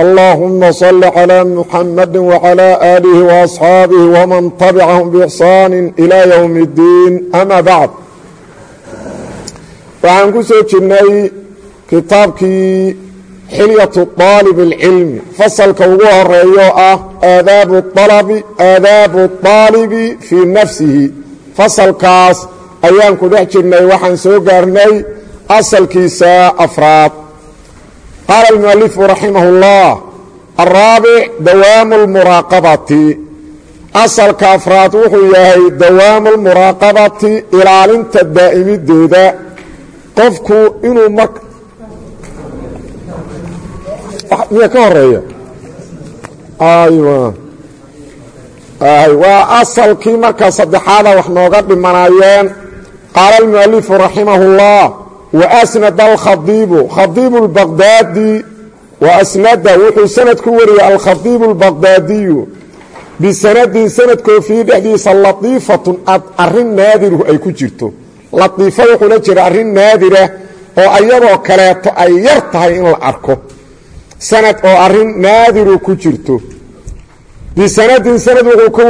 اللهم صل على محمد وعلى آله وأصحاabه ومن تبعهم بإحsaan إلى يوم الdiin أmا baعd waxaan ku soo jirnay kitaabkii xilyaة طaalib الcilmi fasalka ugu horeeyo ah aadaabu الطaalibi fii nafsihi fasalkaas ayaan ku dhex jirnay waxaan soo gaarnay asalkiisa afraad qaala almualifu raximah اllah alraabic dawaamu lmuraaqabati asalka afraad wuxuu yahay dawaamu lmuraaqabati ilaalinta daa'imideeda qofku inuu mar miya ka horreeya waa asalkii markaa saddexaada wax nooga dhimanayeen qaala almualifu raximah اllah wasnad alkhadiibu. Khadiibu اlbaqdaadi waasnada wuxuu sanad ku wariyey alkhadiibu اlbaqdaadiyu bisanadin sanadkoo fii dhexdiisa latiifatun arrin naadiru ay ku jirto. Latiifa wuxuu la jira arrin naadira oo ayadoo kaleeto ay yar tahay in la arko. Sanad oo arrin naadiru ku jirto. Bisanadin sanad wuxuu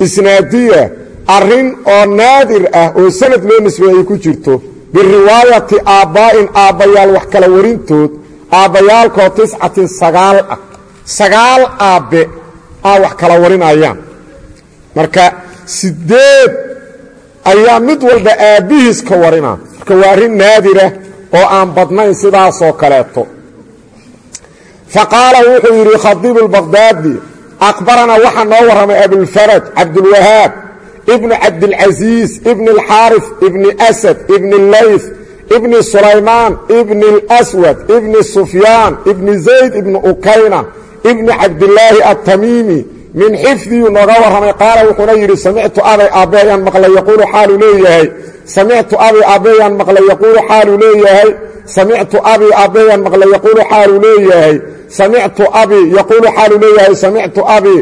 isnaadiya arrin oo naadir ah oo sanad loo ay ku jirto biriwaayati aabbaa'in aabbayaal wax kala warintood aabbayaalkoo tiscatin sagaal ah. Sagaal aabbe aa wax kala warinayaan. Marka sideed ayaa mid walba aabbihiis ka warina. Marka waa arrin naadira oo aan badnayn sidaasoo kaleeto. Fa qaala wuxuu yidhi khadiibu lbaqdaadi aqbaranaa waxaa noo warramay abulfaraj cabdulwahaab ibn cabdilcasiis ibn اlxaarif ibni asad ibn اllayf ibni sulaymaan ibni اlswad ibni sufyaan ibni zayd ibni ukayna ibni cabdilaahi atamiimi min xifdiyu nooga warramay qaala wuxuuna yidhi samictu abay aabbeeyaan maqlay yaquulu xaaluu leeyahay samictu abi aabbeeyaan maqlay yaquulu xaaluu leeyahay samictu abi aabbeeyaan maqlay yaquulu xaaluu leeyahay samictu abi yaquulu xaaluu leeyahay samictu abi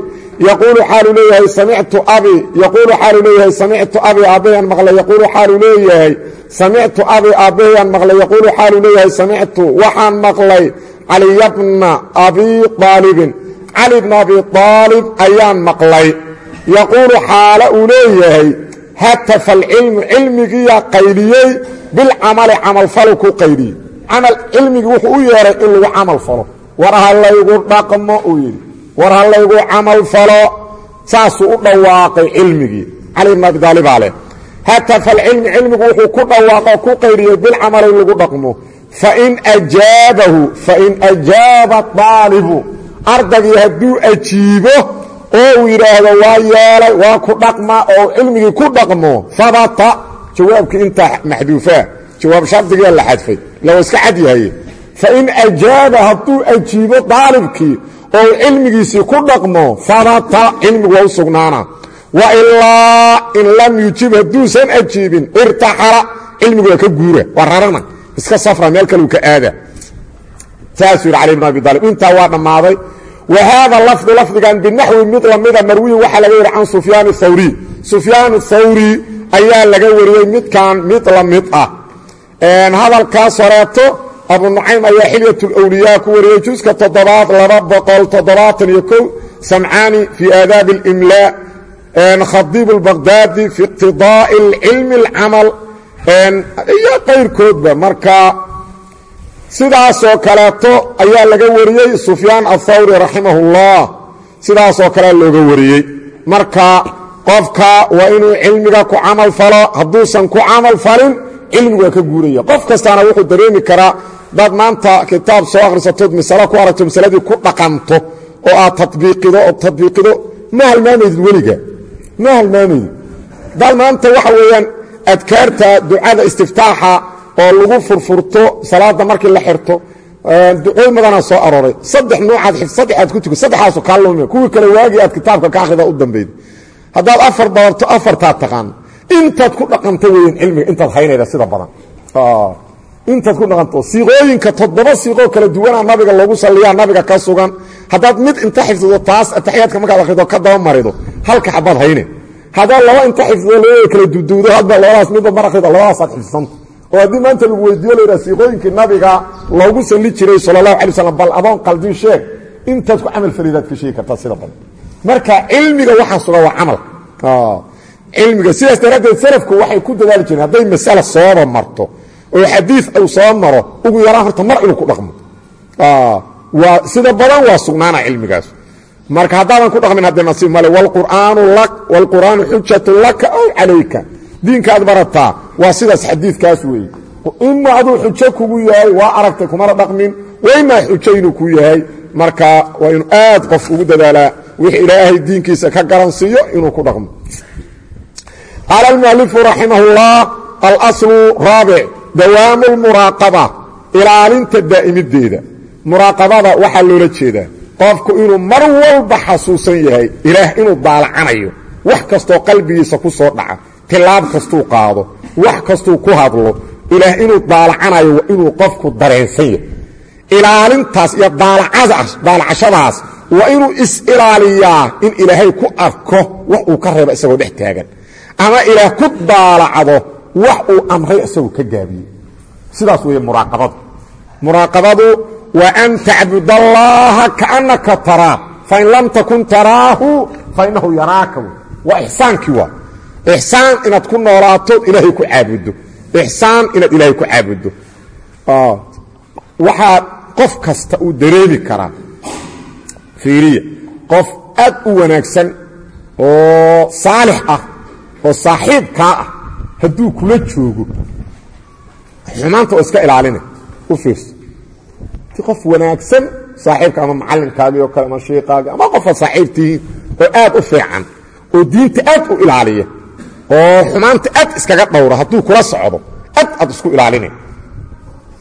yaquulu xaaluu leeyahay samictu abi yaquulu xaaluu leeyahay samictu abi aabbayaan maqlay yaquulu xaaluu leeyahay samictu abi aabbayaan maqlay yaquulu xaaluu leeyahay samictu waxaan maqlay caliya bna abi aalibin cali bna abi aalib ayaan maqlay yaquulu xaala uu leeyahay hatafa alcilmu cilmigiiyaa qaydiyey bilcamali camalfalu ku qaydiyey camal cilmigii wuxuu u yeehay in lagu camal falo war ha laygu dhaqmo uu war ha laygu camal falo saasuu u dhawaaqay cilmigii cali bn abi aalibaa leh hatafa alcilmi cilmigu wuxuu ku dhawaaqo ku qaydiyey bilcamali in lagu dhaqmo. Fain ajaabahu fain ajaaba aalibu ardaygii hadduu ajiibo oo uu waa yeelay waa ku dhaqma oo cilmigii ku dhaqmo habata jawaabkii intaa maxduufaa jawaab shardigiia la xadfay lawa iska cad yahaye fain ajaaba hadduu ajiibo daalibkii oo cilmigiisii ku dhaqmo habata cilmigu waa u sugnaana. Wa ilaa in lam yujib hadduusan ajiibin irtaxala cilmigu ka guura waa iska safra meel kaleu ka aada. Saasuu yidhi cali abi aalib intaa waa dhammaaday wa haada lafdu lafdigan binaxwi mid lamida marwiyin waxaa laga wari can sufyaan thawri sufyaan thawri ayaa laga wariyey midkan mid la mid ah. Hadalkaas horeeto abu nucaym ayaa xilyat lwliyaa ku wariyey juska toddobaad laba boqol toddobaatan iyo kow samcaani fii aadaabi اlimlaa khadiib اlbaqdaadi fi iqtidaaءi cilmi اlcamal iyo qayrkoodba marka sidaasoo kaleeto ayaa laga wariyey sufyaan athawri raximah اllah sidaasoo kalea looga wariyey marka qofka waa inuu cilmiga ku camal falo hadduusan ku camal falin cilmigu ka guuraya. Qof kastaana wuxuu dareemi karaa daad maanta kitaab soo akhrisatood masalo ku aragto masaladii ku dhaqanto oo aad tabiiqido oo tadbiiqido ma halmaamaydid weliga ma halmaamaydid daad maanta waxa weeyaan adkaarta ducada istiftaaxa oo lagu furfurto salaada markii la xirto ducooy madanaa soo arooray. Saddex nuucaad saddexaad ku tuka saddexaasu kaa lumi kuwii kale waagii aad kitaabka ka akhrida u dambayda haddaad afar dabarto afartaad taqaan intaad ku dhaqanta weeyaan cilmiga intaad haynayda sida badan. Intaad ku dhaqanto siiqooyinka toddoba siiqoo kala duwanaa nabiga loogu salliyaa nabiga ka sugan. Haddaad mid inta xifdido taas ataxiyaadka markaad akhrido ka daba marido halka xabaad hayne. Haddaad laba inta xifdido labada kala duduudo hadba labadaas midba mar akhrido labadaasaad xifdsanta oo haddii maanta lagu weydiiyo la yidhaha siiqooyinkii nabiga loogu salli jiray sala allahu alay slam bal adoon qaldin sheeg intaad ku camal falidaad ka sheegi kartaa sida badan marka cilmiga waxaa suga waa camalka cilmiga sidaas daraaddeed salafku waxay ku dadaali jireen hadday masala sooba marto oo xadiid uu soo maro ugu yaraan horta mar inuu ku dhaqmo. Waa sida badan waa sugnaana cilmigaas. Marka haddaadan ku dhaqmin haddee nasiib male wlqur'aanu xujatu laka aw calayka. Diinkaad barataa waa sidaas xadiidkaas weeye. Ima aduu xujo kugu yahay waa aragtay kumana dhaqmin. Waimaa xujo inuu ku yahay. Marka waa inuu aad qof ugu dadaalaa wix ilaahay diinkiisa ka garansiiyo inuu ku dhaqmo. Qaala almualifu raximah اllah alaslu raabic dawaamu lmuraaqaba ilaalinta daa'imideeda muraaqabada waxaa loola jeedaa qofku inuu mar walba xasuusan yahay ilaah inuu daalacanayo wax kastoo qalbigiisa ku soo dhaca tilaab kastuu qaado wax kastuu ku hadlo ilaah inuu daalacanayo inuu qofku dareensan yahay. Ilaalintaas iyo daalacashadaas waa inuu is-ilaaliyaa in ilaahay ku arko wax uu ka reebo isagoo dhex taagan. Ama ilaah ku daalacdo wax uu amray isagoo ka gaabiyey sidaas weeye muraaqabadu. Muraaqabadu waa an tacbud allaha kaannaka taraa fain lam takun taraahu fainahu yaraaka waa ixsaankii waa. Ixsaan inaad ku noolaatood ilaahay ku caabuddo ixsaan inaad ilaahay ku caabuddo waxaa qof kasta uu dareemi karaa fiiriya. Qof aad u wanaagsan oo saalix ah oo saaxiibkaa ah hadduu kula joogo xumaanta oo iska ilaalina u fiirso. Ti qof wanaagsan saaxiibka ama macallinkaagii oo kale ama shiikaagii ama qofaad saaxiib tihiin oo aad u fiican oo diinta aad u ilaaliya oo xumaanta aad iskaga dhowra hadduu kula socdo aad aad isku ilaalina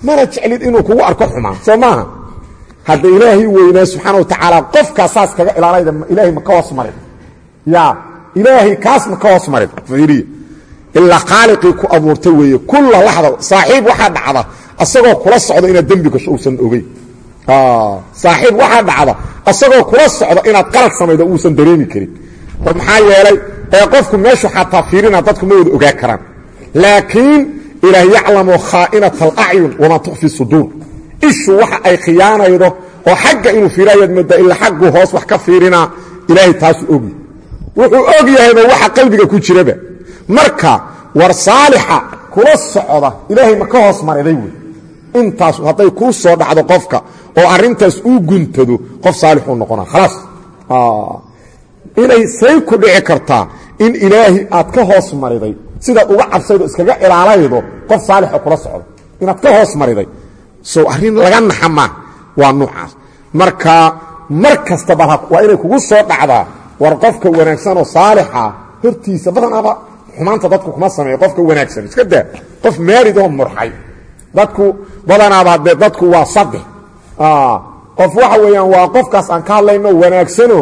mana jeclid inuu kugu arko xumaan hadda ilaahay weynaa subxaana wa tacaala qofkaas saas kaga ilaalayda ilaahay ma ka hoos marin. Ya ilaahay kaas ma ka hoos marin. Fiiriya ilaa khaaliqii ku abuurtay weeye. Kulla laxda saaxiib waxaa dhacda asagoo kula socda inaad dembi gasho uusan ogeyn. Saaxiib waxaa dhacda asagoo kula socda inaad qalad samaydo uusan dareemi karin. Maxaa yeelay ee qofku meeshu xataa fiirina dadku ma wada ogaa karaan. Laakiin ilaah yaclamu khaa'inata alacyun wamaa tukfi suduur ishu waxa ay khiyaanaydo oo xagga inuu fiirayaad moodaa ilaa xagguu hoos wax ka fiirinaa ilaahay taasuu ogi. Wuxuu og waxa qalbiga ku jiraba. Marka war saalixa kula socda ilaahay ma ka hoos mariday wey. Intaas hadday kuu soo dhacdo qofka oo arrintaas uu guntado qof saalixuu noqona khalaas inay say ku dhici kartaa in ilaahi aad ka hoos mariday sidaad uga cabsaydo iskaga ilaalaydo qof saalixoo kula socdo inaad ka hoos mariday so arrin laga naxa maa waa nuucaas. Marka mar kastaba waa inay kugu soo dhacdaa war qofka wanaagsanoo saalixa hortiisa badanaaba xumaanta dadku kuma sameeyo qofka wanaagsan iska daa qof maaridoo murxay dadku badanaaba dee dadku waa saddex qof waxa weeyaan waa qofkaas aan ka hadlayno wanaagsano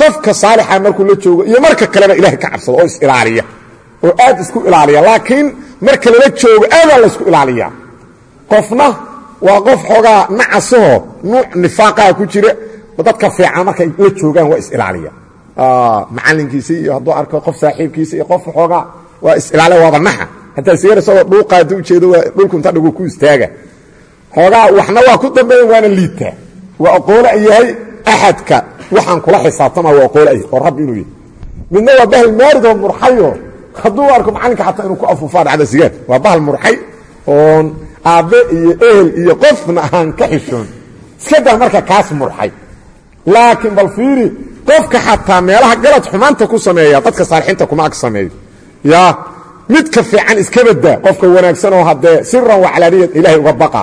qofka saalixa markuu la joogo iyo marka kaleba ilahay ka cabsado oo is-ilaaliya oo aad isku ilaaliya laakiin marka lala joogo aadaa la isku ilaaliyaa qofna waa qof xoogaa nacasaho nuuc nifaaqaha ku jira dadka fiican markay la joogaan waa is-ilaaliya macalinkiisa iyo hadduu arko qof saaxiibkiisa iyo qof xoogaa waa is-ilaaliya waaba naxa. Hataa sigar isagoo dhuuqa hadduu ujeedo waa dhulku inta dhigu ku istaaga. Xoogaa waxna waa ku dambeeyan waana liitaa waa oqoole yahay axadka waxaan kula xisaabtama waa yahay oo rabbi inuu yahay midna waa bahal maaridoo murxayo hadduu arko macalinka xataa inuu ku afuufaa dhacda sigaar waa bahal murxay oon aabbe iyo ehel iyo qofna aan ka xishoon iska daa marka kaas murxay. Laakiin bal fiiri qofka xataa meelaha galad xumaanta ku sameeya dadka saalixiinta kuma ag sameeyo ya midka fiican iska qofka wanaagsanoo haddee siran waclaaniyad ilaahay uga baqa.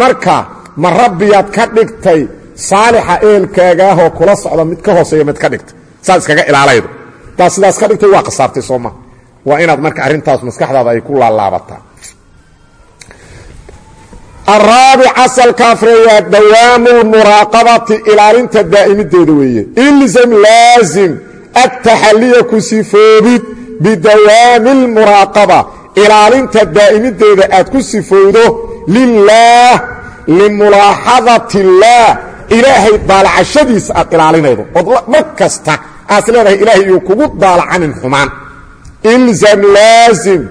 Marka ma rabbiyaad ka dhigtay saalixa ehelkaagaahoo kula socda mid ka hooseeya mid ka dhigtay saad iskaga ilaalaydo. Daad sidaas ka dhigtay waa khasaartay sooma waa inaad marka arrintaas maskaxdaada ay ku laalaabataa araabic asalka afreeyaa dawaamu lmuraaqabati ilaalinta daa'imideeda weeye ilzam laazim ataxalliya ku sifoobid bidawaami lmuraaqaba ilaalinta daa'imideeda aad ku sifowdo lilaah limulaaxadati illaah ilaahay daalacashadiisa aad ilaalinaydo ood mar kasta aas leedahay ilaahay iyuu kugu daalacanin xumaan ilzam laazim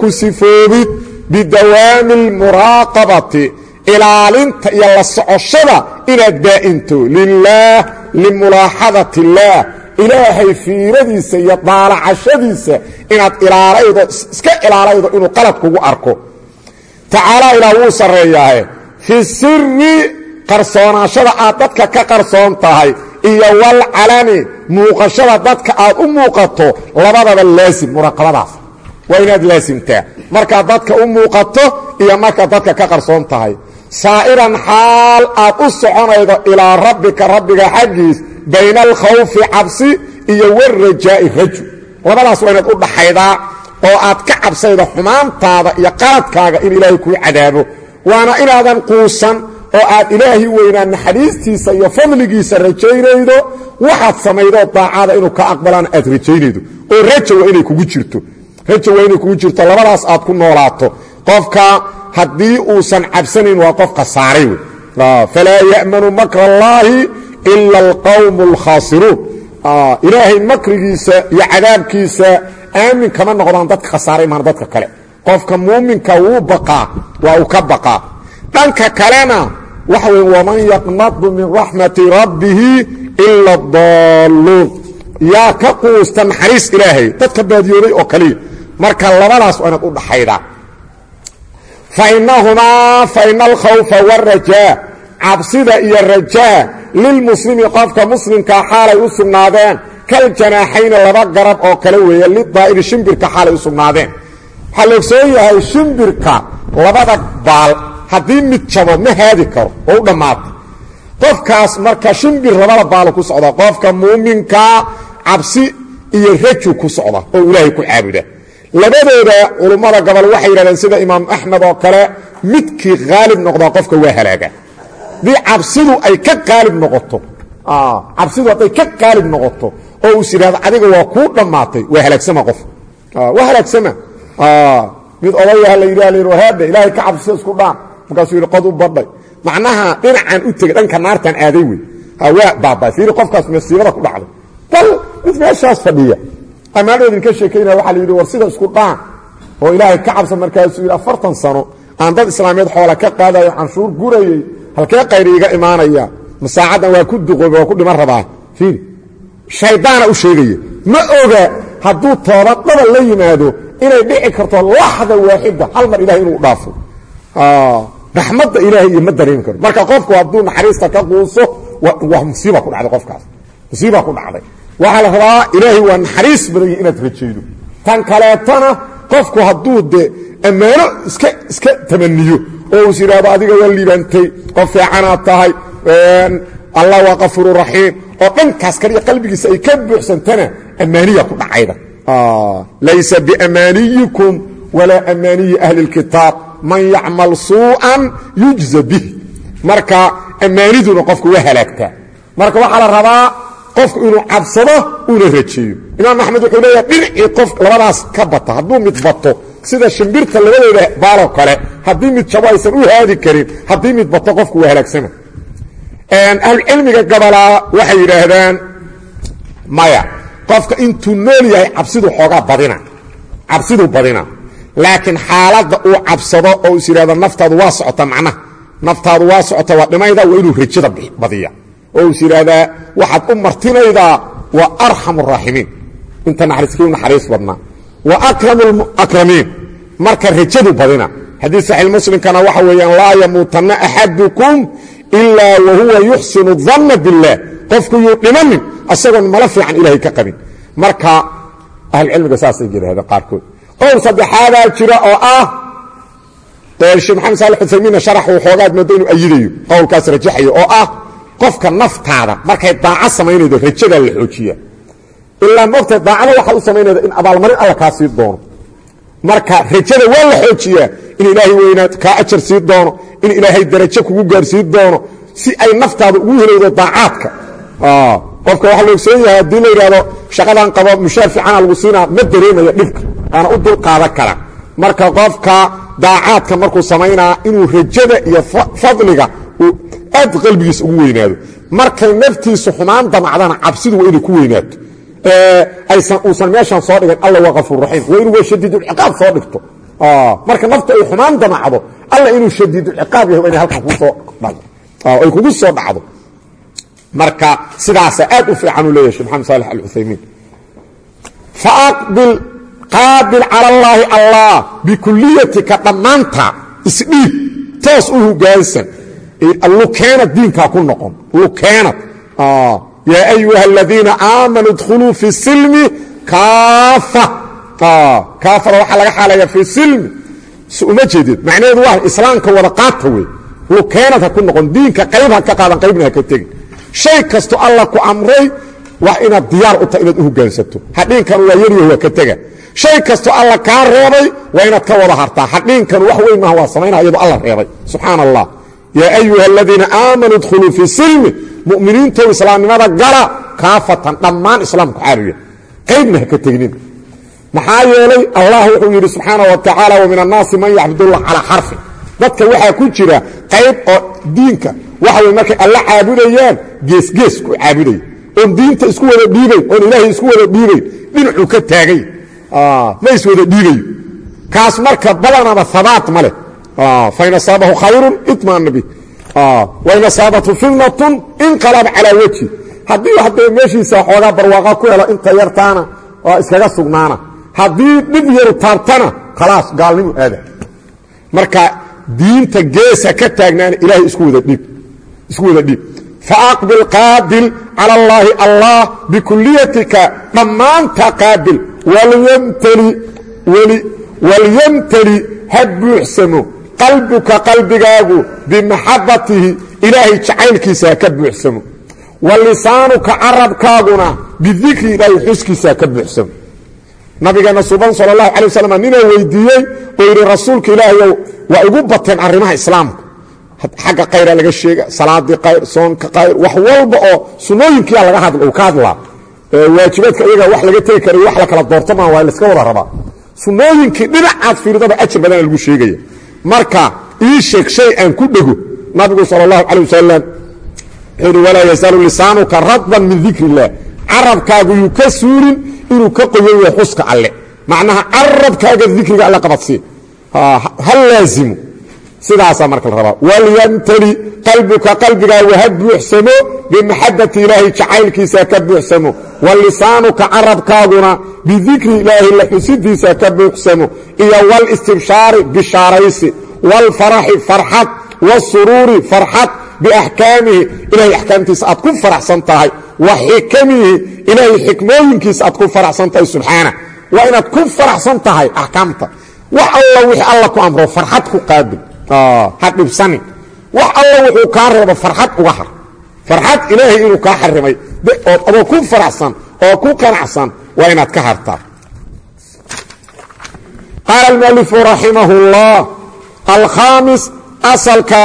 ku sifoobid bidawaami almuraaqabati ilaalinta iyo la socoshada inaad daa'into lilaah limulaaxadati illaah ilaahay fiiradiisa iyo daalacashadiisa inaad ilaalaydo iska ilaalaydo inuu qalad kugu arko. Tacaala ilaah wuu sarreeyaahe fi siri qarsoonaashada aad dadka ka qarsoon tahay iyo walcalani muuqashada dadka aad u muuqato labadaba laasim muraaqabadaas waa inaad laasimtaa. Markaad dadka u muuqato iyo markaad dadka ka qarsoon tahay. Saa'iran xaal aad u soconaydo ilaa rabbika rabbiga xaggiis bayna alkhawfi cabsi iyo warajaa'i raju labadaas waa inaad u dhaxaydaa oo aad ka cabsaydo xumaantaada iyo qaladkaaga in ilaahay kuu cadaabo. Waana inaadan quusan oo aad ilaahi weynaa naxariistiisa iyo fadligiisa rajaynaydo waxaad samaydoo daacada inuu ka aqbalaan aad rajaynaydo. Oo raja waa inay kugu jirto raja waa inay kugu jirto labadaas aad ku noolaato. Qofka haddii uusan cabsanayn waa qof khasaaray wey. Falaa ya'manu makra allaahi ila alqawmu alkhaasiruun ilaahay makrigiisa iyo cadaabkiisa aamin kama noqdaan dadka khasaaray maan dadka kale. Qofka muuminka wuu baqaa waa uu ka baqaa. Dhanka kalena waxa wey waman yaqnadu min raxmati rabbihi ila adaalluun yaa ka quusta naxariis ilaahay dadka baadiyooday oo kaliya marka labadaas waa inaad u dhaxaydaa fainahumaa faina alkhawfa wاrajaa cabsida iyo rajaa lilmuslimi qofka muslimkaa xaalay u sugnaadeen kaljanaaxayni laba garab oo kale weeye lidaa'iri shimbirka xaalay u sugnaadeen. Yahay shimbirka labada baal haddii mid jabo ma haadi karo oo u qofkaas marka shimbir labada baalo ku socda qofka muuminkaa cabsi iyo raju ku socda oo ilaahay ku caabuda labadooda culummada gobol waxay yidhahdeen sida imaam axmed oo kale midkii haalib noqdaa qofka waa halaaga. Haddii cabsidu ay ka qaalib noqoto. Cabsidu hadday ka qaalib noqoto oo us yidhahdo adiga waa kuu dhammaatay waa halaagsama qof. Waa halaagsama. Mid odayaha la yidhah l haada ilaahay ka cabsida isku dhaan markaasuu yidhi qod u badhay macnaha dhinacaan u tegey dhanka naartaan aaday wey. Waa baaba fiiri qofkaas masiibada ku dhacday. Bal mid meeshaas fadhiya ammaanoo idinka sheekaynaya waxa la yidhi war sida isku dhaan oo ilaahay ka cabsa markaasuu yidhi afartan sano aan dad islaameed xoola ka qaadayo canshuur gurayey halkee qayri iga imaanaya masaacaddan waa ku duqooba waa ku dhiman rabaa? Fiiri. Shaydaana u sheegaya ma oga hadduu toobadada la yimaado inay dhici karto laxda waaxida hal mar ilahay inuu dhaafo. Raxmadda ilaahay iyo ma dareemi karo marka qofku hadduu naxariista ka quuso waa musiiba ku dhacday qofkaas. Musiiba ku dhacday waxaa la rabaa ilaahay waa naxariis badanya inaad rajaydo. Tan kaleetana qofku hadduu de ammaano iska iska tamaniyo oo us yidhaahdo adiga waa liibantay qof fiicanaad tahay allah waa kafuuru raxiim oo dhankaas kaliya qalbigiisa ay ka buuxsantana ammaaniya ku dhacayda. Laysa biamaaniyikum walaa amaaniyi ahli اlkitaab man yacmal suu'an yujza bih marka ammaaniduna qofku waa halaagtaa. Marka waxaa la rabaa qofku inuu cabsado uuna rajeeyo imaam axmed wuxuu leeyahay dhinacii qof labadaas ka bata. Hadduu mid bato sida shimbirta labadooda baaloo kale haddii mid jabo aysan u haadi karin haddii mid bato qofku waa halaagsama ahlucilmiga gabalaa waxay yidhaahdaan maya qofka intuu nool yahay cabsidu xoogaa badina cabsidu badina. Laakiin xaaladda uu cabsado oo is yidhahdo naftaadu waa socota macnaha. Naftaadu waa socota waa dhimayda waa inuu rajada badiya oo is yidhaahdaa waxaad u martinaydaa waa arxam inta naxariiskii u naxariis wa akramu akramiin. Marka rajadu badina. Xadiis saxiix muslimkana waxa weeyaan laa yamuutanna axadukum ilaa wa huwa yuxsinu danna biاllaah qofku yuu asagoon mala fiican ilaahay ka qabin. Marka ahlucilmiga saasay yidhahdeen qaarkood. Qowl saddexaadaa jira oo ah sheekh maxamed saali uthaymiinna sharax uu xoogaad moodo inuu ayidayo qowlkaas rajaxayo oo ah qofka naftaada markay daaco samaynaydo rajadaa la xoojiya. Ilaa moogtahay daacada waxaad u samaynayda in abaalmarin alla kaa sii doono. Marka rajada waa la xoojiyaa in ilaahay weynaad kaa ajar sii doono in ilaahay darajo kugu gaarsiin doono si ay naftaada ugu helaydo daacaadka. Qofka waxaa la ogsoon yahay haddii la yidhahdo shaqadan qabo mushaar fiicana lagu siinaa ma dareemayo dhibka. Waana u dulqaadan kara. Marka qofka daacaadka markuu samaynaa inuu rajada iyo fadliga aad qalbigiisa ugu weynaado. Markay naftiisu xumaan damacdana cabsidu waa inay ku weynaato uusan meeshan soo dhigan alla waa kafuur raxiim waa inuu waa shadiidulciqaab soo dhigto. Marka naftu ay xumaan damacdo alla inuu shadiidulciqaab yahay waa inay halkan kugu soo dhacdo. Ay kugu soo dhacdo. Marka sidaasa aad u fiican uu leeyahay sheh maxamed saalex alcuthaymiin. Faaqbil qaabil cala allaahi allah bikuliyatika dhammaanta isdhiib toos u hogaansan diinkaa ku lukeenad yaa ayuha aladiina aamanuu idkhuluu fi silmi kaafa kaafada waxaa laga xaalaya fi silmi uma jeedid macnaheedu waa islaamka wada qaata wey lukeenad ha ku noqon diinka qayb ha ka qaadan qaybna ha ka tegin shay kasto alla ku amray waa inaad diyaar u tahay inaad u hogaansato hadhiinkan waa yaryaho waa ka tega shay kastoo alla kaa reebay waa inaad ka wada hartaa hadhiinkan wax weyn maaha waa samaynaa iyadoo alla reebay subxaan allah yaa ayuha aladiina aamanuu idkhuluu fii silmi mu'miniintow islaamnimada gala kaafatan dhammaan islaamku xaariya qaybna ha ka tegnin maxaa yeelay allah wuxuu yidhi subxaana wa tacaala wa min annaasi man yacbudullah calaa xarfin dadka waxaa ku jira qayb oo diinka waxa wey markay alla caabudayaan geesgees ku caabudaya oon diinta isku wada dhiibayn oon ilaahay isku wada dhiibayn dhinacuu ka taagay ma is wada dhiibayo kaas marka badanaba habaat ma fain asaabahu khayrun itmaana bih wain asaabathu fitnatun inqalaba calaa wejhi haddii haddee meeshiisa xoogaa barwaaqa ku helo inta yartaana waa iskaga sugnaana haddii dhib yaru taabtana khalaas gaalnimu aada marka diinta geesa ka taagnaana ilaahay isku wada dhiib faaqbil qaabil cala allaahi allah bikuliyatika dhammaanta qaabil walyamtali ha buuxsamo qalbuka qalbigaagu bimaxabatihi ilaahay jacaylkiisa ha ka buuxsamo. Wa lisaanuka carabkaaguna bidikri ilaahay xuskiisa ha ka buuxsamo. Nabigeena suban sal اlahu alay waslam ninaa weydiiyey? Oo yidhi rasuulka ilaahayow waa igu bateen arrimaha islaamka. Xagga kayra laga sheega salaadii kayr soonka kayr wax walba oo sunooyinkiia laga hadl ka hadlaa. Waajibaadka iyaga wax laga tegi kara wax la kala doorto maa waa marka ii sheeg shay aan ku dhego nabigu sal اlahu alay wasalam wuxuu yidhi walaa yazaalu lisaanuka radban min dikr اllah carabkaagu yuu ka suurin inuu ka yahay xuska alle. Macnaha carabkaaga dikriga alle qabadsii ha laazimo sidaasaa marka la rabaa. Walyamtali qalbuka qalbigaagu ha buuxsamo bimaxabati ilaahi jacaylkiisa ka buuxsamo. Wa lisaanuka carabkaaguna bidikri ilaahi la xusidiisa ka buuxsamo. Iyo wlistibshaari bishaaraysi. Wاlfaraxi farxad. Wاsuruuri farxad. Biaxkaamihi ilahay axkaamtiisa aad ku faraxsan tahay. Wa xikamihi ilaahay xikmooyinkiisa aad ku faraxsan tahay subxaana. Waa inaad ku faraxsan tahay axkaamta. Wax alla wixii alla ku amro farxad ku qaabil ha dhibsanin wax alla wuxuu kaa reebo farxad uga har farxad ilaahay inuu kaa xarimay adoo ku faraxsan oo ku qanacsan waa inaad ka hartaa qaala almualifu raximah اllah alkhaamis asalka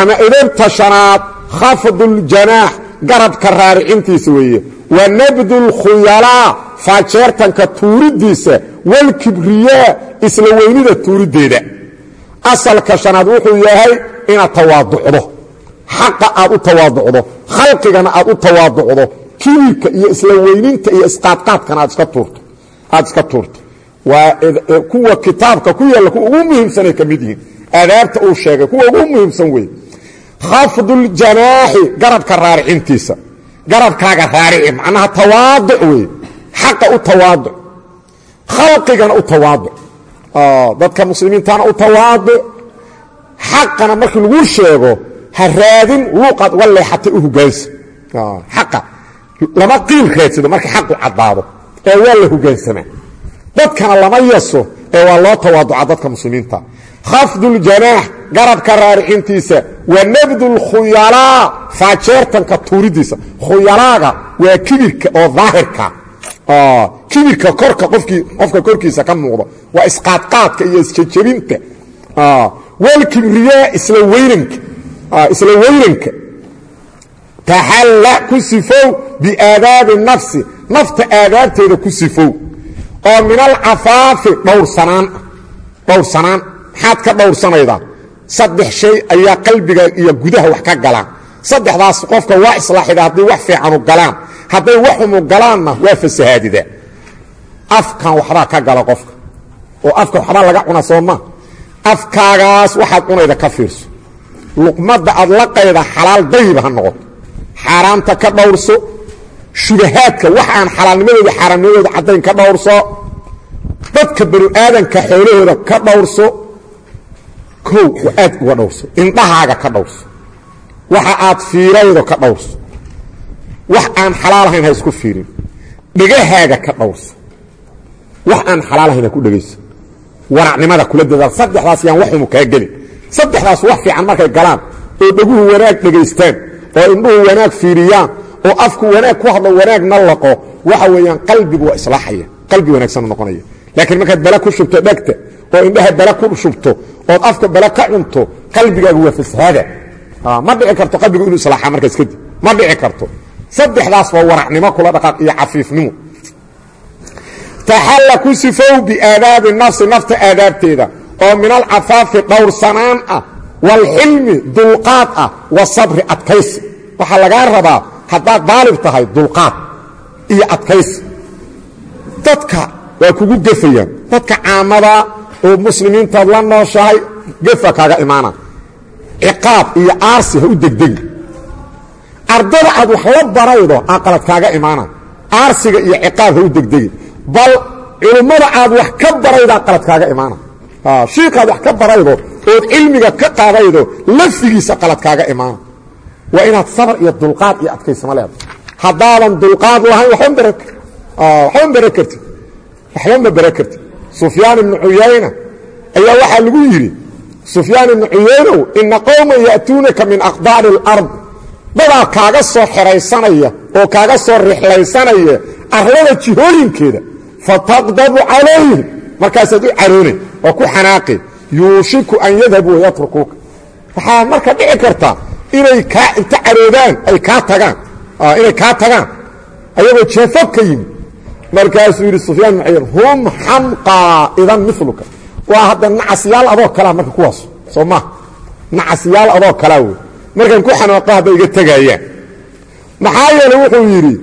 ama edebta shanaad khafdu ljanaax garabka raaricintiisa weeye wa nabdu lkhuyalaa faajeertanka tuuridiisa walkibriyaa isla weynida tuuriddeeda asalka shanaad wuxuu yahay inaad tawaaducdo. Xaqa aad u tawaaducdo. Khalqigana aad u tawaaducdo. Kibirka iyo isla weyninta iyo isqaadqaadkana aad iska tuurto. Waa kuwa kitaabka ku yaalla kuwa ugu muhiimsanay ka mid yihiin. Aadaabta uu sheegay kuwa ugu muhiimsan wey khafduuljanaaxi garabka raaricintiisa. Garabkaaga raarici macnaha tawaaduc wey xaqa u tawaaduc. Khalqigana u tawaaduc dadka muslimiintana u tawaaduc xaqana markii lagu sheego ha raadin luuqaad uga leexatay u hogaansa xaqa. Lama qiil raadsado marka xaqu caddaado. Ee waa la dadkana lama yaso ee waa loo tawaaduca dadka muslimiinta. Khafduuljanaax garabka raaricintiisa wa nabdu lkhuyalaa faajeertanka tuuridiisa. Khuyalaaga waa kibirka oo daahirka kibirka korka qofka korkiisa ka muuqda waa isqaadqaadka iyo isjejebinta walkibriyaa isla weynanka. Weynanka. Taxalla ku sifow biaadaabi nafsi. Nafta aadaabteeda ku sifow. Oo min alcafaafi dhowrsanaan maxaad ka dhowrsanaydaa? Saddex shay ayaa qalbiga iyo gudaha wax ka galaan saddexdaas qofka waa islaaxida hadday wax fiicanu galaan hadday wax xumu galaanna waa fasahaadida. Afkan waxbaa ka gala qofka. Oo afka waxbaa laga cuna sooma afkaagaas waxaad cunayda ka fiirso. Luqmadda aad laqayda xalaal dayiba ha noqoto xaaraamta ka dhowrso. Shubahaadka wax aan xalaalnimadooda xaaraamnimadooda caddayn ka dhowrso. Dadka banu aadanka xoolahooda ka dhowrso. Kow aad uga dhowrso. Indhahaaga ka dhowrso. Waxa aad fiiraydo ka dhowrso wax aan xalaal ahayn ha isku fiirin. Dhegahaaga ka dhowrso wax aan xalaal ahayn ha ku dhegayso waracnimada kula dadaal. Saddexdaas yaan kaa gelin. Saddexdaas wax fiican markay galaan oo dheguhu wanaag dhegaystaan oo indhuhu wanaag fiiriyaan oo afku wanaag ku hadlo wanaagna laqo waxa weeyaan qalbigu waa islaaxaya qalbi wanaagsan noqonaya. Laakiin markaad bala ku shubto dhegta oo indhaha bala ku shubto ood afka bala ka cunto qalbigaagu waa fasahaada ma dhici karto qalbigu inuu islaaxa markaas kadib. Ma dhici karto saddexdaas waa waracnimo kula dhaqaaq iyo cafiifnimo. Taxalla ku sifow biaadaabi nafsi nafta aadaabteeda oo min alcafaafi dhowrsanaan ah waalxilmi dulqaad ah wasabri adkaysi. Waxaa lagaa rabaa haddaad daalib tahay dulqaad iyo adkaysi. Dadka waa kugu gefayaan. Dadka caamada oo muslimiintaad la nooshahay gefa kaaga imaana ciqaab iyo aarsi ha u degdegi ardada aad wax la baraydo aa qalad kaaga imaana aarsiga iyo ciqaab ha u degdegi. Bal culummada aad wax ka baraydaa qalad kaaga imaana shiikaad wax ka baraydo ood cilmiga ka qaadaydo lafdigiisa qalad kaaga imaana waa inaad sabar iyo dulqaad iyo adkaysamo leedahay. Haddaadan dulqaad lahayn waxba ma bara kartid. Waxba ma bara kartid. Sufyaan ibnu cuyayna ayaa waxaa lagu yidhi sufyaan ibnu cuyaynow ina qowman ya'tuunaka min aqdaari اlard dadaa kaaga soo xeraysanaya oo kaaga soo rixlaysanaya arlada jihooyinkeeda fataqdabu calayhim. Markaasaad u caroonay oo ku xanaaqi yuushiku an yadhabu wayatrukuuka waxaa marka dhici karta inay kaa inta caroodaan ay kaa tagaan inay kaa tagaan ayagoo jeefo ka yimid. Markaasuu yidhi sufyaan cuyayna hum xamqaa idan miluka waa hadda nacasyaal adoo kalaa marka kuwaas soo maha nacasyaal adoo kalaa wey markaan ku xanaaqo hadday iga tegayaan maxaa yeele wuxuu yidhi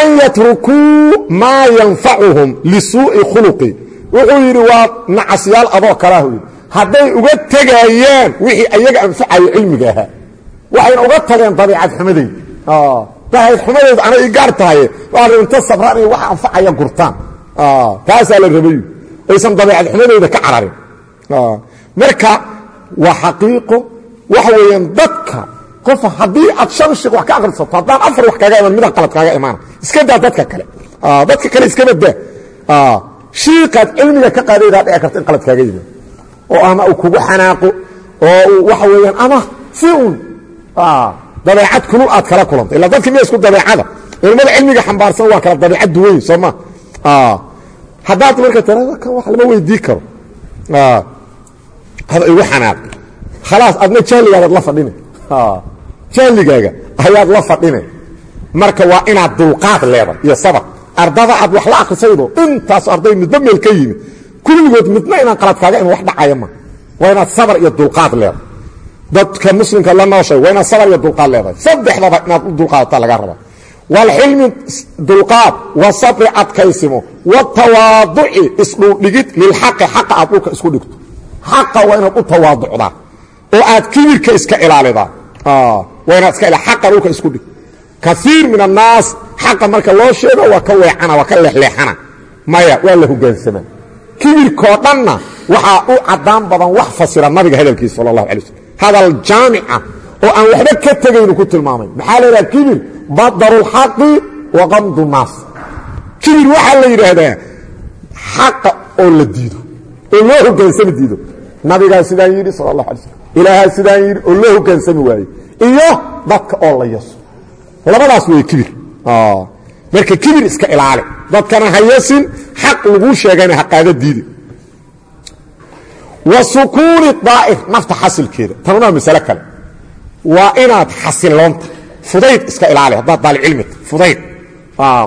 an yatrukuu maa yanfacuhum lisuu'i khuluqi. Wuxuu yidhi waa nacasyaal adoo kalaa yidhi. Hadday uga tegayaan wixii ayaga anfacayo cilmiga ahaa. Waxayna uga tageen dabiicad xumadayda dabiicad xumadayda ana i gaar tahay. Waa inta sabraan inay wax anfacaya gurtaan. Taasaa la rabayu aysan dabiicad xumadayda ka cararin. Marka waa xaqiiqo waxa weeyaan dadka qof haddii aad shan shiq wax ka akrisato haddaan afar wax kaaga iman midaan qalad kaaga imaana iska daa dadka kale. Dadka kale iska badaa shiiqaad cilmiga ka qaadaydaa dhici karta in qalad kaaga yimaado oo ama uu kugu xanaaqo oo waxa weeyaan ama si un dabeecad kulul aad kala kulanta ilaa dadka miya isku dabeecada. Culimmada cilmiga xambaarsan waa kala dabeecad duwayn soo ma? Haddaad marka tirada kan wax lama weydii karo. Hada igu xanaaq khalaas adna jahligaagaad la fadhina jahligaaga ayaad la fadhina marka waa inaad dulqaad leedahay iyo sabr ardada aad wax la akrisaydo intaas arday midba meel ka yimid. Kulligood midna inaan qalad kaaga in wax dhacaya ma. Waa inaad sabr iyo dulqaad leedahay. Dadka muslimka la nooshay waa inaad sabr iyo dulqaad leedahay. Saddexdaba inaad u dulqaadata laga rabaa. Waalxilmi dulqaad wa sabri adkaysimo watawaaduci isdhuldhigid lilxaqi xaqa aad dhulka isku dhigto. Xaqa waa inaad u tawaaducdaa oo aad kibirka iska ilaalidaa. Waa inaad iska xaqa dhulka isku dhig. Kaiir min annaas xaqa marka loo sheego waa ka weecana waa ka leexleexana. Maya waa la hogaansamaa kibirkoo dhanna waxaa u caddaan badan wax fasira nabiga hadalkiisa sala allahu alay slm hadal jaamica oo aan waxba ka tegaynu ku tilmaamay. Maxaa la yidhaha kibir? Badaru lxaqi wa qamdu naas kibir waxaa la yidhaahdaa xaqa oo la diido oo loo hogaansami diido. Nabigaa sidaan yidhi sal اlahu alay slm ilaahaa sidaan yidhi oo loo hogaansami waaye iyo dadka oo la yaso labadaas wey kibir. Marka kibir iska ilaali. Dadkana ha yasin xaq laguu sheegayna ha qaada diidi. Wa sukuuni daa'ir nafta xasilkeeda. Tanuna waa masale kale. Waa inaad xasiloonta. Fudayd iska ilaali haddaad daalicilmita fudayd.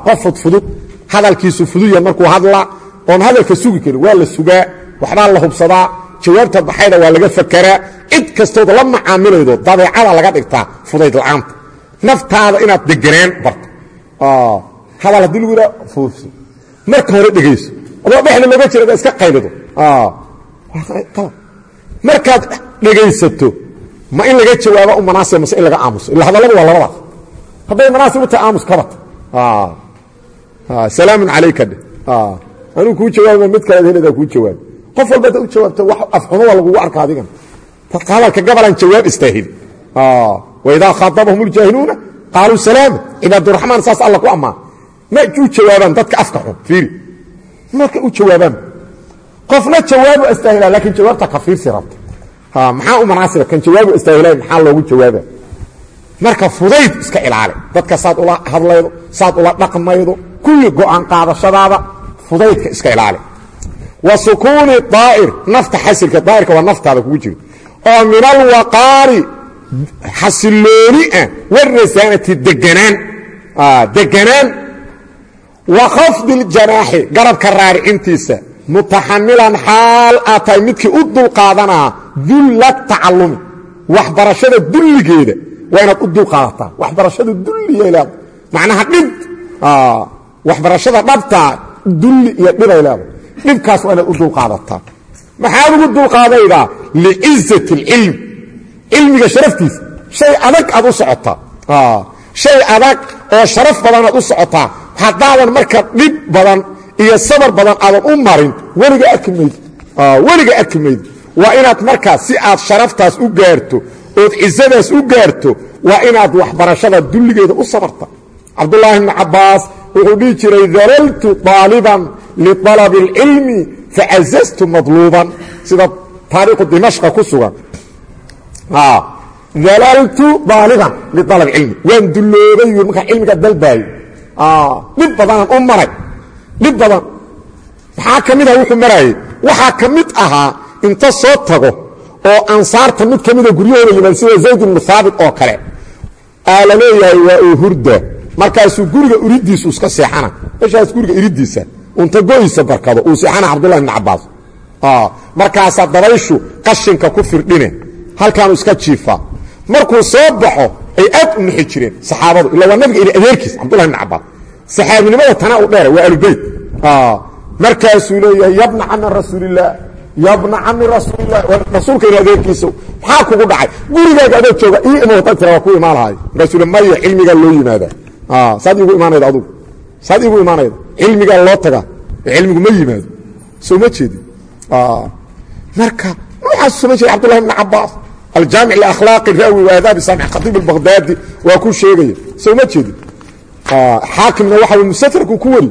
Qof fudfudud hadalkiisu fuduya markuu hadla oon hadalka sugi karin waa la sugaa waxbaa la hubsadaa jawaabta baxayda waa laga fakaraa cid kastood la macaamilaydo dabeecada laga dhigtaa fudayd la'aanta. Naftaada inaad deganaan barto hadal haddii lagu yidhaa fuufso marka hore dhegayso. Adoo dhexda looga jira iska qaylido markaad dhegaysato ma in laga jawaabo u manaasib mase in laga aamuso. Illa hadalladu waa labadaas. Hadday manaasib u tahay aamus kabat salaamun calayka. Anuu kuu jawaabma mid kalead heladaa kuu jawaabi qof walba hadda u jawaabto wax afxumo waa lagugu arka adigan. Hadalka gabalaan jawaab istaahil waidaa khaaabahum اljaahiluuna qaaluu salaama cibaaduraxmaan saas alla ku ammaan. Ma u jawaabaan dadka afka xun fiiri. Marka u jawaabaan qofna jawaabu astaahila laakiin jawaabta ka fiirsi rabta. Maxaa u manaasiba kan jawaabu astaahila maxaa loogu jawaaba marka fudayd iska ilaali. Dadka saad ula hadlaydo saad ula dhaqmaydo kulli go'aan qaadashadaada fudaydka iska ilaali wa sukuuni daa'ir nafta xasilka daa'irka waa naftaada kugu jirto oo min alwaqaari xasilooni ah. Warasaanati deganaan deganaan wa khafdi ljanaaxi garabka raaricintiisa mutaxamilan xaal aad tahay midkii u dulqaadanaa dulla tacalumi waxbarashada dulligeeda waa inaad u dulqaadataa. Waxbarashada dulligay leedahay. Macnaha dhib. Waxbarashada dhabtaa iyo dhibay leedahay dhibkaas waa inaad u dulqaadataa maxaad ugu dulqaadaydaa licizati اlcilm cilmiga sharaftiisa shay adag aad u socotaa shay adag oo sharaf badanaad u socotaa haddaadan marka dhib badan iyo sabar badan aadan u marin weliga arki mayd. Weliga arki mayd. Waa inaad markaa si aad sharaftaas u gaarto ood cisadaas u gaarto waa inaad waxbarashada dulligeeda u sabarta. Cabdulaahi bni cabaas wuxuu dhihi jiray dalaltu طaaliban liطalabi اlcilmi facazaztu madluuban sida taariikhu dimashqa ku sugan dalaltu daaliban lialab cilmi waan dulloobay yui markaa cilmiga dalbaayo dhib badanaan u maray dhib badan maxaa ka mid aha wuxuu maraayey waxaa ka mid ahaa inta soo tago oo ansaarta mid ka mida guryahooda yimaad sida zayd ibnu haabit oo kale aa la leeyahay waa uu hurda markaasuu guriga iridiisu iska seexana meeshaas guriga iridiisa unta goysa barkado uu seexana cabdullahi bni cabaas markaasaa dabayshu qashinka ku firdhine. Halkaanu iska jiifaa markuu soo baxo ay aad u nixi jireen saxaabadu. Ila waa nabiga ina adeerkiis cabdullahi bni cabaas saxaabinimada tanaa u dheera waa alubeyt markaasuu leeyahay yabna cami rasuulilah yabna cami rasuulilah rasuulka ina adeerkiisa maxaa kugu dhacay? Gurigaaga adoo jooga ii imowta tira waa ku imaan lahay. Markaasuu maya cilmigaa loo yimaadaa. Saad iigu imaanayda adugu. Saad iigu imaanayda cilmigaa loo tagaa cilmigu ma yimaado. Soo ma jeedin marka noocaas soo ma jeeda cabdullahi bni cabaas aljaamic liakhlaaqi rawi waadaabi saamic khatiib albaqhdaadi waa ku sheegaya. Soo ma jeedin xaakimna waxa wy mustatrku ku wari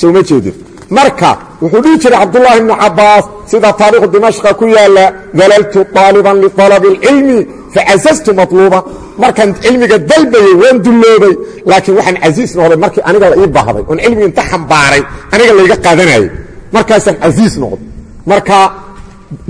soo ma jeedin marka wuxuu dhihi jiray cabdullaahi bni cabaas sida taariikhu dimashqa ku yaala dalaltu طaaliban liطalabi اlcilmi facazaztu maطluuban markaan cilmiga dalbayey waan dulloobay laakiin waxaan casiis noqday markii aniga la ii baahday oon cilmiga inta xambaaray aniga layga qaadanayay markaasaan casiis noqday marka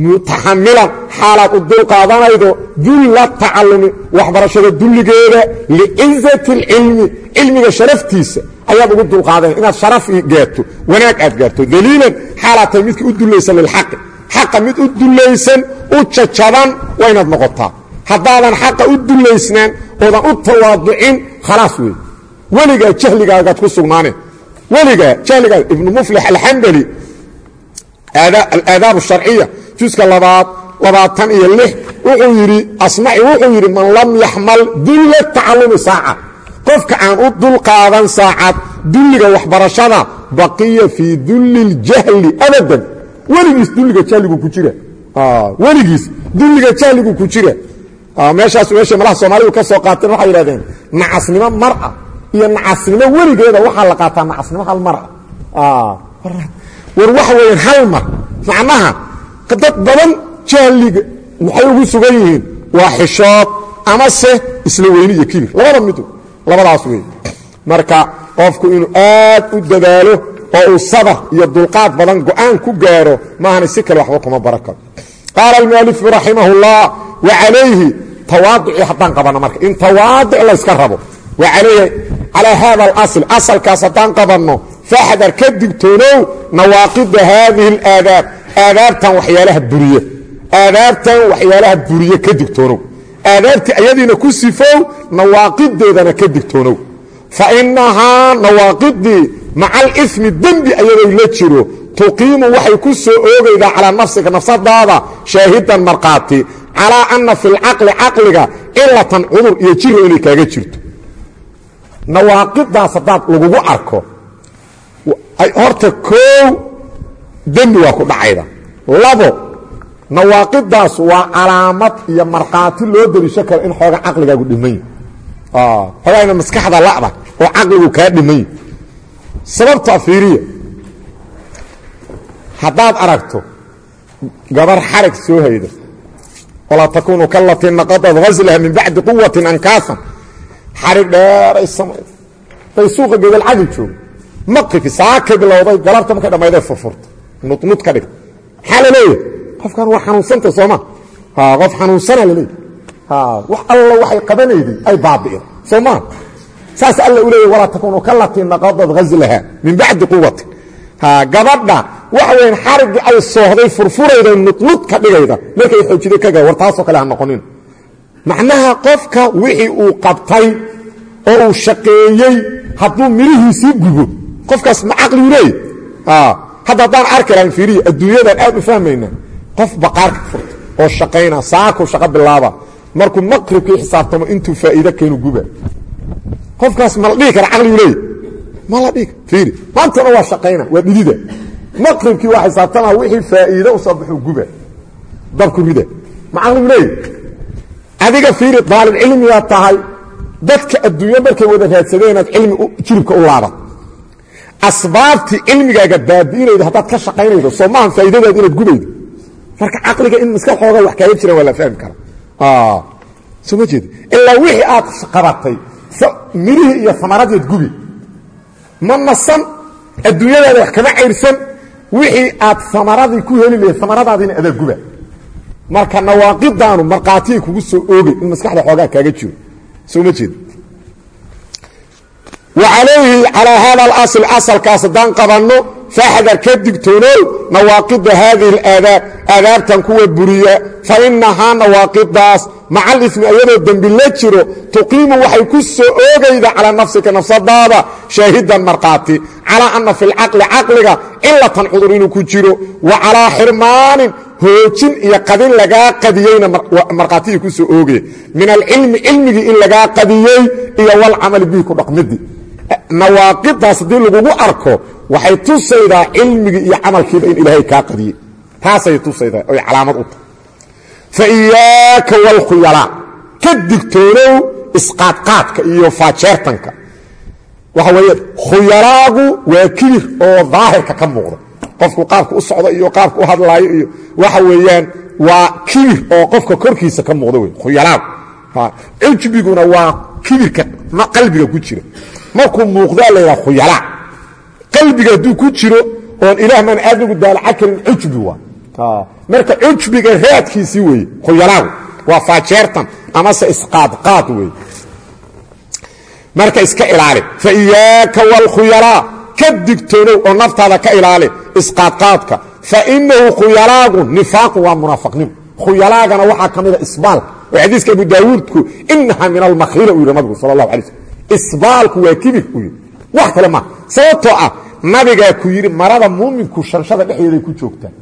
mutaxamilan xaalaad u dul qaadanaydo dulla tacalumi waxbarashada dulligeeda licizati اlcilmi cilmiga sharaftiisa ayaad ugu dulqaadanay inaad sharaf gaarto wanaag aad gaarto. Daliilan xaalaad midkii u dulaysan lilxaqi xaqa mid u dulaysan u jajaban waa inaad noqotaa. Haddaadan xaqa u dulaysnaan oodan u tawaaducin khalaas wey weligaa jahligaagaad ku sugnaaneen weligaa jahligaag ibnu muflix alxambali alaadaab sharciya juska labaad labaatan iyo lix wuxuu yidhi asmaci wuxuu yidhi man lam yaxmal dulla tacalumi saaca qofka aan u dul qaadan saacad dulliga waxbarashada baqiya fii dulli اljahli abadan. Weligiis dulliga jahligu ku jira. Weligiis dulliga jahligu ku jira. Meeshaas meesha malaha soomaalidu ka soo qaateen waxay yidhahdeen nacasnimo mar'a iyo nacasnimo weligeeda waxaa la qaataa nacasnimo hal mara war waxa weeyaan hal mar. Macnaha dad badan jahliga waxay ugu sugan yihiin waa xishood amase isla weyni iyo kibir labada midu labadaas wey marka qofku inuu aad u dadaalo oo uu sabar iyo dulqaad badan go'aan ku gaaro maahana si kale waxba kuma baran karo. Qaala almualifu raximah اllah wa calayhi tawaaducii haddaan qabanno marka in tawaaduc layska rabo. Wa calayhi calaa hada alasl asalkaas haddaan qabanno faxdar ka digtoonow nawaaqida haadihi اlaadaab aadaabtan waxyaalaha buriye aadaabtan waxyaalaha buriye ka digtoonow aadaabtii ayadiina ku sifow nawaaqideedana ka digtoonow. Fa inahaa nawaaqidii maca alimi dembi ayadoo la jiro tuqiimu waxay ku soo oogaydaa calaa nafsika nafsadaada shaahidan markhaati calaa anna fi lcaqli caqliga cilatan cudur iyo jiro inay kaaga jirto. Nawaaqidaas haddaad lagugu arko horta koow dembi waa ku dhacayda. Labo nawaaqidaas waa calaamad iyo markhaati loo deliisho karo in xooga caqligaagu dhimany xoogaana maskaxda la'da oo caqligu kaa dhimany sababtaa fiiriya haddaad aragto gabar xarag soo hayda walaa takuunu kalatii naqadad haslaha min bacdi quwatin ankaasan xarig dheeray samay. Bay suuqa gegalcadi jooga maqribki saakay bilowday galabta markay dhammayday furfurta nudnud ka dhigta maxaa la leeyahay qofkan waa xanuunsanta sooma qof xanuunsana laleeyahy wax alla waxay qabanayday ay baabi'een soo maa saas alla u leeyahy walaa takuunu kalatii naqadad haslaha min bacdi quwatin gabadha waxa weyan xariggii ay soohday furfurayda nudnud ka dhigayda markay xoojida kaga war taasoo kale ha noqonin. Macnaha qofka wixii uu qabtay oo uu shaqeeyey hadduu mirihiisii gubo. Qofkaas ma caqligu leey hadda haddaan arki lahayn fiiriya adduunyadan aad u fahmayna qof baqaarka furta oo shaqayna saakuu shaqo bilaaba markuu maqribkii xisaabtamo intuu faa'iide keenu guba. Qofkaas ma la dhihi kara caqligu leey ma la dhihi fiiri. Maantana waa shaqayna waa dhidida. Maqribkii waa xisaabtama wixii faa'iide u soo baxuu guba. Dabku rida. Ma caqligu leey adiga fiiri daalib cilmigaa tahay. Dadka adduunya markay wada raadsadeen inaad cilmi jiribka u laabat asbaabtii cilmigaaga baabi'inayda haddaad ka shaqaynaydo soo maahan faa'iidadaad inaad gubaydo marka caqliga in maska xooga wax kaaga jiraan waa la fahmi kara soo ma jeed ilaa wixii aad qabatay mirihii iyo amaradeed gubi. Ma nasan adduunyadaada wax kama cayrsan wixii aad amaradii ku heli lahayd amaradaadiina adaa guba. Marka nawaaqidaanu markhaatiyay kugu soo oogay in maskaxda xoogaa kaaga jiro. Soo ma jeed wa calayhi calaa hada alasl asalkaas haddaan qabanno faxdar ka digtoonow nawaaqida haadihi alaadaab aadaabtan kuwa buriya. Fa inahaa nawaaqidaas maca alimi ayadoo dembi la jiro tuqiimu waxay ku soo oogayda calaa nafsika nafsadaada shaahidan markhaati calaa ana fi lcaqli caqliga cilatan cudur inuu ku jiro wa calaa xirmaanin hoojin iyo qadin lagaa qadiyeyna markhaatiyii ku soo oogaya min alcilmi cilmigii in lagaa qadiyey iyo walcamali bihi ku nawaaqidaas haddii lagugu arko waxay tusaydaa cilmigii iyo camalkiiba in ilaahay kaa qadiyey. Taasay tusaydaa oy calaamad u tahay. Fa iyaaka walkhuyalaa ka digtoonow isqaadqaadka iyo faajeertanka. Waxa weeye khuyalaagu waa kibir oo daahirka ka muuqda. Qofku qaabka u socda iyo qaabka u hadlaayo iyo waxa weeyaan waa kibirka qalbiga ku jira markuu muuqdaa laydhaha khuyalaa qalbiga hadduu ku jiro oon ilaah maan aadmigu daalaca karin cujbi waa. Marka cujbiga raadkiisii weeye khuyalaagu waa faajeertan amase isqaadqaad weeye. Marka iska ilaali. Fa iyaaka walkhuyalaa ka digtoonow oo naftaada ka ilaali isqaadqaadka. Fa inahu khuyalaagu nifaaqu waa munaafiqnimo khuyalaagana waxaa ka isbaalka xadiiska abu daawuudku inaha min almakhila uu yidhi nabigu sala allahu alay slm isbaalku waa kibir uu yidhi. Wax kale maaha sababtoo ah nabigaa ku yidhi marada muuminku shanshada dhexdeeday ku joogtaa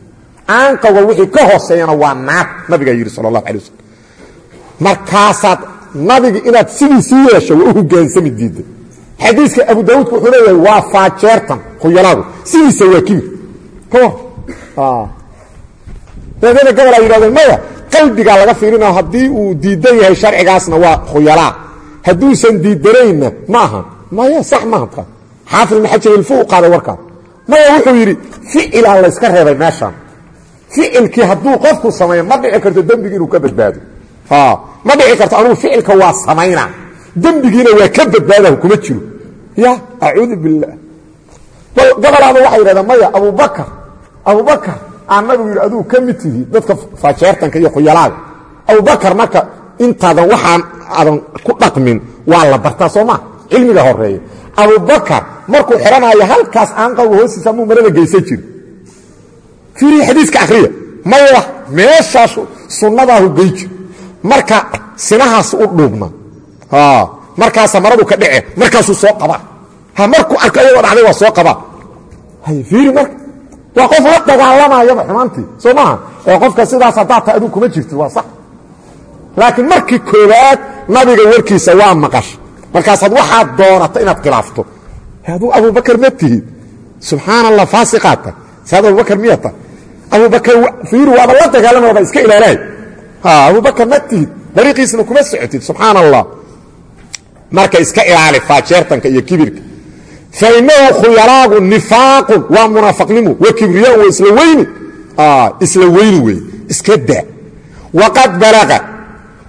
aanqawga wixii ka hooseeyana waa naag nabigaa yidhi sala allahu alay waslm markaasaad nabiga inaad sidiisii yeesho waa u hogaansami diidda xadiiska abu daawuudka wuxuu leeyahay waa faajeertan khuyalaagu. Sidiisa waa kibir. Ka war daadada gobol ay yidhahdeen maya qalbigaa laga fiirinayo haddii uu diidan yahay sharcigaasna waa khuyalaa hadduusan diidanayna ma aha. Maya sax maaha taa xaafid ibn xajar ilfu u qaaday warkaa maya wuxuu yidhi ficilaa layska reebay meeshaan. Ficilkii hadduu qofku sameeyo ma dhici karto dembigi inuu ka badbaado. Ma dhici karto anugu ficilka waa samaynaa dembigiina waa ka badbaadahu kuma jiro. Ya acuudu biاllah bal gabalaada waxay yidhahdaan maya abubakar abubakar aan nabigu yidhi aduu ka mid tihi dadka faajeertanka iyo khuyalaaga abubakar marka intaadan waxaan aadan ku dhaqmin waa la bartaa soo maa cilmiga horreeya abubakar markuu xidhanaayo halkaas aanqawga hoostiisa muu marada geysan jiri. Fiiriya xadiiska akhriya maya meeshaas sunnadaahu gey jir marka sinahaas u dhuubna markaasa maradu ka dhece markaasuu soo qabaa. Markuu arko ayagoo dhacday waa soo qabaa. Iiri marka waa qof la dagaalamayaba xumaantii soo maaha? Ee qofka sidaas haddaad ta aduu kuma jirti waa sax. Laakiin markii koowaad nabiga warkiisa waa maqash. Markaasaad waxaad doonata inaad khilaafto aduu abubakar ma tihid? Subxaan allah faasiqaata saad abubakar miyata abubakar fiiri waaba la dagaalama waaba iska ilaalahay. Abubakar ma tihid? Dariiqiisna kuma socotid subxaan allah marka iska ilaali faajeertanka iyo kibirka fainahu khuyalaagu nifaaqun waa munaafaqnimu wa kibriya wa isla weyni isla weyni wey iska daa waqad balaqa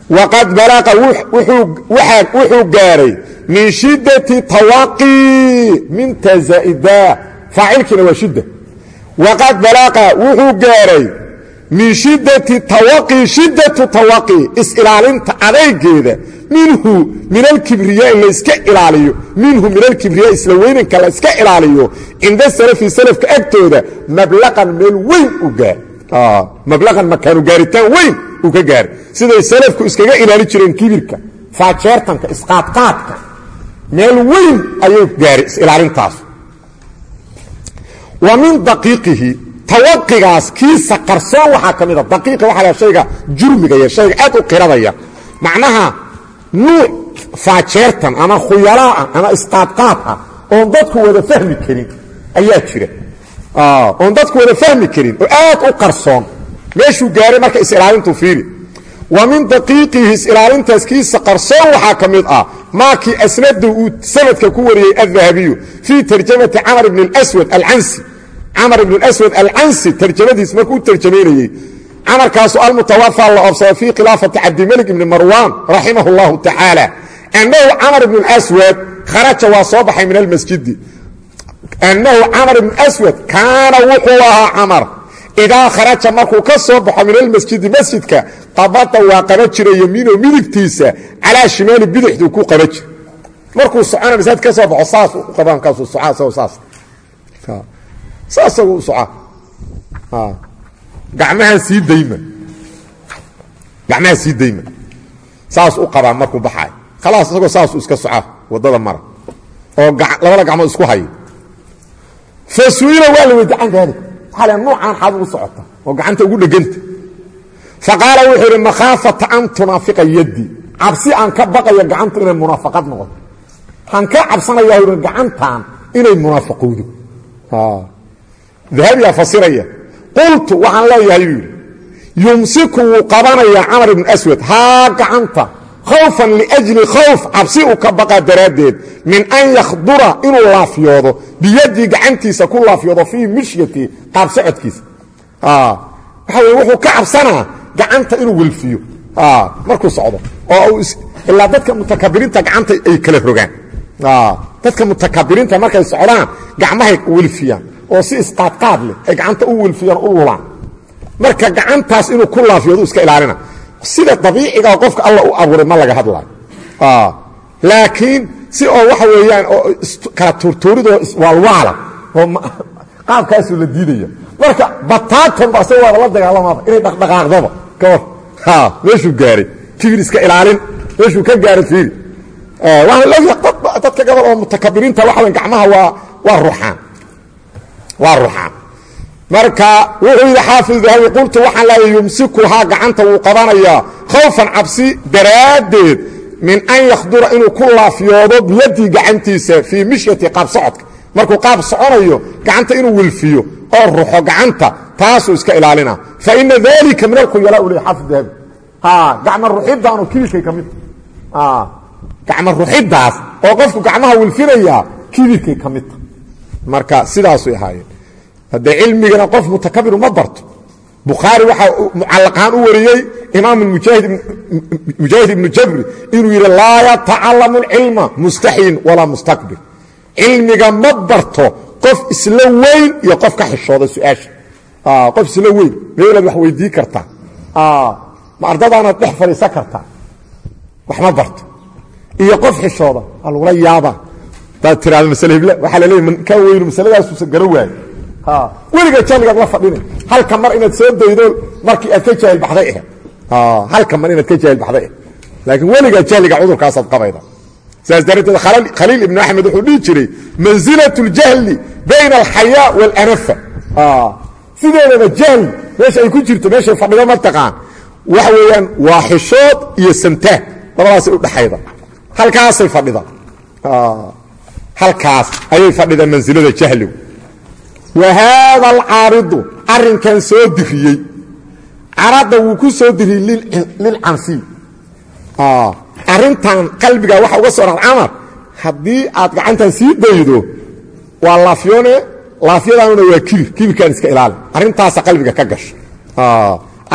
waqad balaqa wuxuu gaaray min shiddati tawaqii minta zaa'ida faacilkiina waa shidda waqad balaqa wuxuu gaaray min shiddati tawaqii shiddatu tawaqii is-ilaalinta adaygeeda minhu min alkibriyaa layska ilaaliyo. Minhu min alkibriyaa isla weynanka la iska ilaaliyo. Cinda salafi salafka agtooda mablaqan meel weyn u gaar. Mablaqan makaanu gaaritaan weyn uu ka gaaray siday salafku iskaga ilaali jireen kibirka faajeertanka isqaadqaadka meel weyn ayuu gaaray is-ilaalintaas. Wa min daqiiqihi tawaqigaas kiisa qarsoon waxaa ka mida daqiiqa waxa la shayga jurmigaya shayga aad u qiradaya. Macnaha nuuc faajeertan ama khuyalaaah ama isqaadqaad ah dadku wada fahmi karin ayaa jira. Oon dadku wada fahmi karin oo aad u qarsoon. Meeshuu gaaray marka is-ilaalintu fiiri. Wa min daqiiqihi is-ilaalintaas kiisa qarsoon waxaa ka ah maakii asnada uu sanadka ku wariyey adahabiyu fii tarjamati camar bn اlswad alcansi camar ibn aswad alcansi tarjamadiis markuu u tarjamaynayey camarkaasu almutawafaa la oobsaday fii khilaafati cabdimelig ibni marwan raximah اllahu tacaala annahu camar ibn aswad kharaja waa soo baxay min almasjidi. Annahu camar ibn aswad kaana wuxuu ahaa camar idaa kharaja markuu ka soo baxo min almasjidi masjidka qabada waa qaba jira yemiino midigtiisa calaa shimaali bidixduu ku qaba jira markuu socona masaajid ka soo baxo saas u qabankaasusaas kaasuu socaa. Isagoo saas saasagu u socaa gacmaha sii dayma. Gacmaha sii dayma. Saas u qabaa markuu baxaayo khalaas isagoo saasuu iska socaa waddada mara. Oo labada gacmood isku haya fa waa la weydi can daalik waxaa le nuucaan xaad ugu socota oo gacanta ugu dheganta. Fa wuxuu idhi makhaafata an tunaafiqa yaddi. Cabsi aan ka baqayo gacantu inay munaafaqad noqoto. Waxaan ka cabsanaya i gacantan inay munaafaqowdo dahabiyaa fasiraya. Qultu waxaan leeyahay buu yidhi yumsiku wuu qabanayaa camar ibnu aswad. Haa gacanta. Khawfan liajli khawf cabsi uu ka baqaa daraaddeed. Min an yakhdura inuu laafyoodo biyadii gacantiisa ku laafyoodo fii mishyati qaab socodkiisa waxa weye wuxuu ka cabsanaa gacanta inuu welfiyo. Markuu socdo oo ilaa dadka mutakabiriinta gacanta ay kala rogaan. Dadka mutakabiriinta markay socdaan gacmahay welfiyaan oo si isqaadqaad leh ay gacanta u welfiyaan u lulaan. Marka gacantaas inuu ku laafyoodu iska ilaalina. Sida dabiiciga qofka alla u abuuray ma laga hadlaayo. Laakiin si oo waxa weeyaan oo kala tuurtuuridoo iswaalwaala oo qaabkaasuu la diidaya. Marka bataatanba asaga waaba la dagaalamaaba inay dhaqdhaqaaqdaba. Ka war meeshuu gaaray. Kibir iska ilaalin. Meeshuu ka gaaray fiiri. Waana logyahay dadka gabal oo mutakabiriinta waxa weyn gacmaha waa waa ruxaan waa ruxaan marka wuxuu yidhi xaafid dahabi qultu waxaan leeyahay yumsikuhaa gacanta wuu qabanayaa. Khawfan cabsi daraaddeed min an yakhdura inuu ku laafyoodo biyadii gacantiisa fii mishyati qaab socodka. Markuu qaab soconayo gacanta inuu wilfiyo oo ruxo gacanta taasuu iska ilaalina fa ina dalika min alkhuyalaa u ley xaafid dahabi gacma ruxidaanu kibirkay ka mid. Gacma ruxidaas oo qofku gacmaha wilfinayaa kibirkay ka midta marka sidaasay ahaayeen. Haddee cilmigana qof mutakabiru ma barto. Bukhaari waxaa mucallaqahaan u wariyey imaam mujaahid ibnu jabri inuu yidhi laa yatacalamu اlcilma mustaxyin walaa mustakbir cilmiga ma barto qof isla weyn iyo qof ka xishooda su'aasha. Qof isla weyn. Meelaad wax weydii kartaa ma ardadaanaad dhex fadhiisan kartaa wax ma barto. Iyo qof xishooda lagula yaabaa daad tiraada masle hibl waxaa laleey ka weynu masladaasuusan garan waaye weliga jahligaad la fadhina halka mar inaad soo daydo markii aad ka jaahil baxday eh. Halka mar inaad ka jaahil baxday eh. Laakiin weligaa jahliga cudurkaasaad qabayda. Saas darateed khaliil ibnu axmed wuxuu dhihi jiray mansilat اljahli bayna alxayaa waاlanafa sideedaba jahli meesha ay ku jirto meeshay fadhido mataqaan waxa weeyaan waa xishood iyo samtaah labadaasay udhaxayda halkaasay fadhida halkaas ayay fadhida mansilada jahligu. Wa haada alcaaridu arrinkan soo diriyey caradda wuu ku soo diriyey lilcansiy arrintan qalbiga waxa uga soo dhacd camar haddii aad gacantan sii daydo waa laafyoone laafyadaanuna waa kibir kibirkaan iska ilaali. Arrintaasa qalbiga ka gasha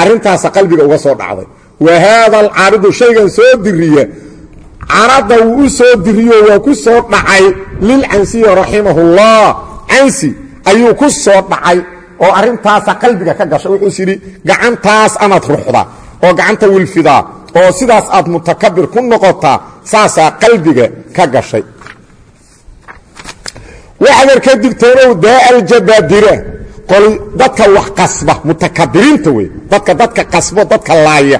arrintaasa qalbiga uga soo dhacday. Wa haada alcaaridu shaygan soo diriya caradda wuu u soo diriyo waa ku soo dhacay lilcansiyi raximahullah cansi ayuu ku soo dhacay oo arrintaasa qalbiga ka gasha wuxuus yidhi gacantaas amaad ruxda oo gacanta wilfidaa oo sidaas aad mutakabir ku noqotaa saasaa qalbiga ka gashay. Waxdar ka digtoonow daa aljabaadira. Qoli dadka wax qasba mutakabiriinta wey dadka dadka qasbo dadka laaya.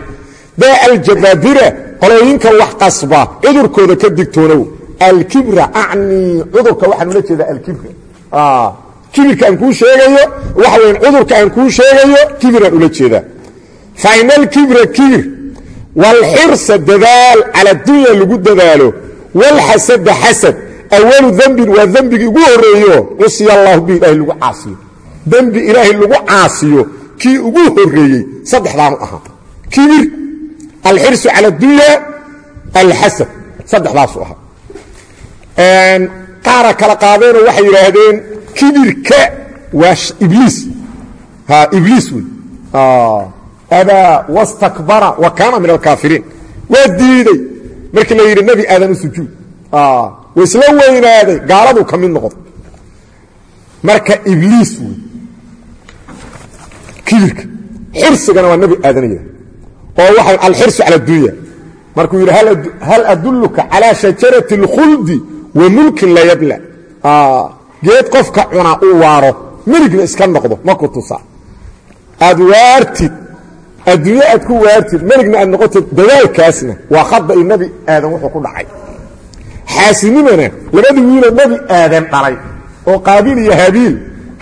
Daa aljabaadira qolooyinka wax qasba cudurkooda ka digtoonow alkibra acnii cudurka waxaan ula jeedaa alkibra. Ah, kibirka aan kuu sheegayo waxa weyn cudurka aan kuu sheegayo kibiraan ula jeedaa fain alkibra kibir. Waalxirsa dadaal cala dunya lagu dadaalo. Waalxasada xasad awalu dembin waa dembigii ugu horreeyo. Cusiya allaahu bi ilaahay lagu caasiyo. Dembi ilaahay lagu caasiyo. Kii ugu horreeyey saddexdaanu ahaa. Kibir alxirsu calى dunya alxasad saddexdaasu ahaa qaara kala qaadeenoo waxay yidhaahdeen kibirka waa ibliis ibliis wey abaa wastakbara wa kaana min alkaafiriin waa diiday markii la yidhi nebi aadan u sujuud wa isla weynaaday gaaladuu ka mid noqday marka ibliis wey kibirka xirsigana waa nebi aadanaya oo alxirsu cala dunya. Markuu yidhi hal adulluka calaa shajarati اlkhuldi wa mulkin la yabla? Geed qofka cuna uu waaro meligna iska noqdo ma ku tusaa. Aad waartid ku waartid meligna aad noqotid dadaalkaasna waa khada i nebi aadan wuxuu ku dhacay. Xaasinimana labadii wiiloo nebi aadan dhalay oo qaabiil iyo habiil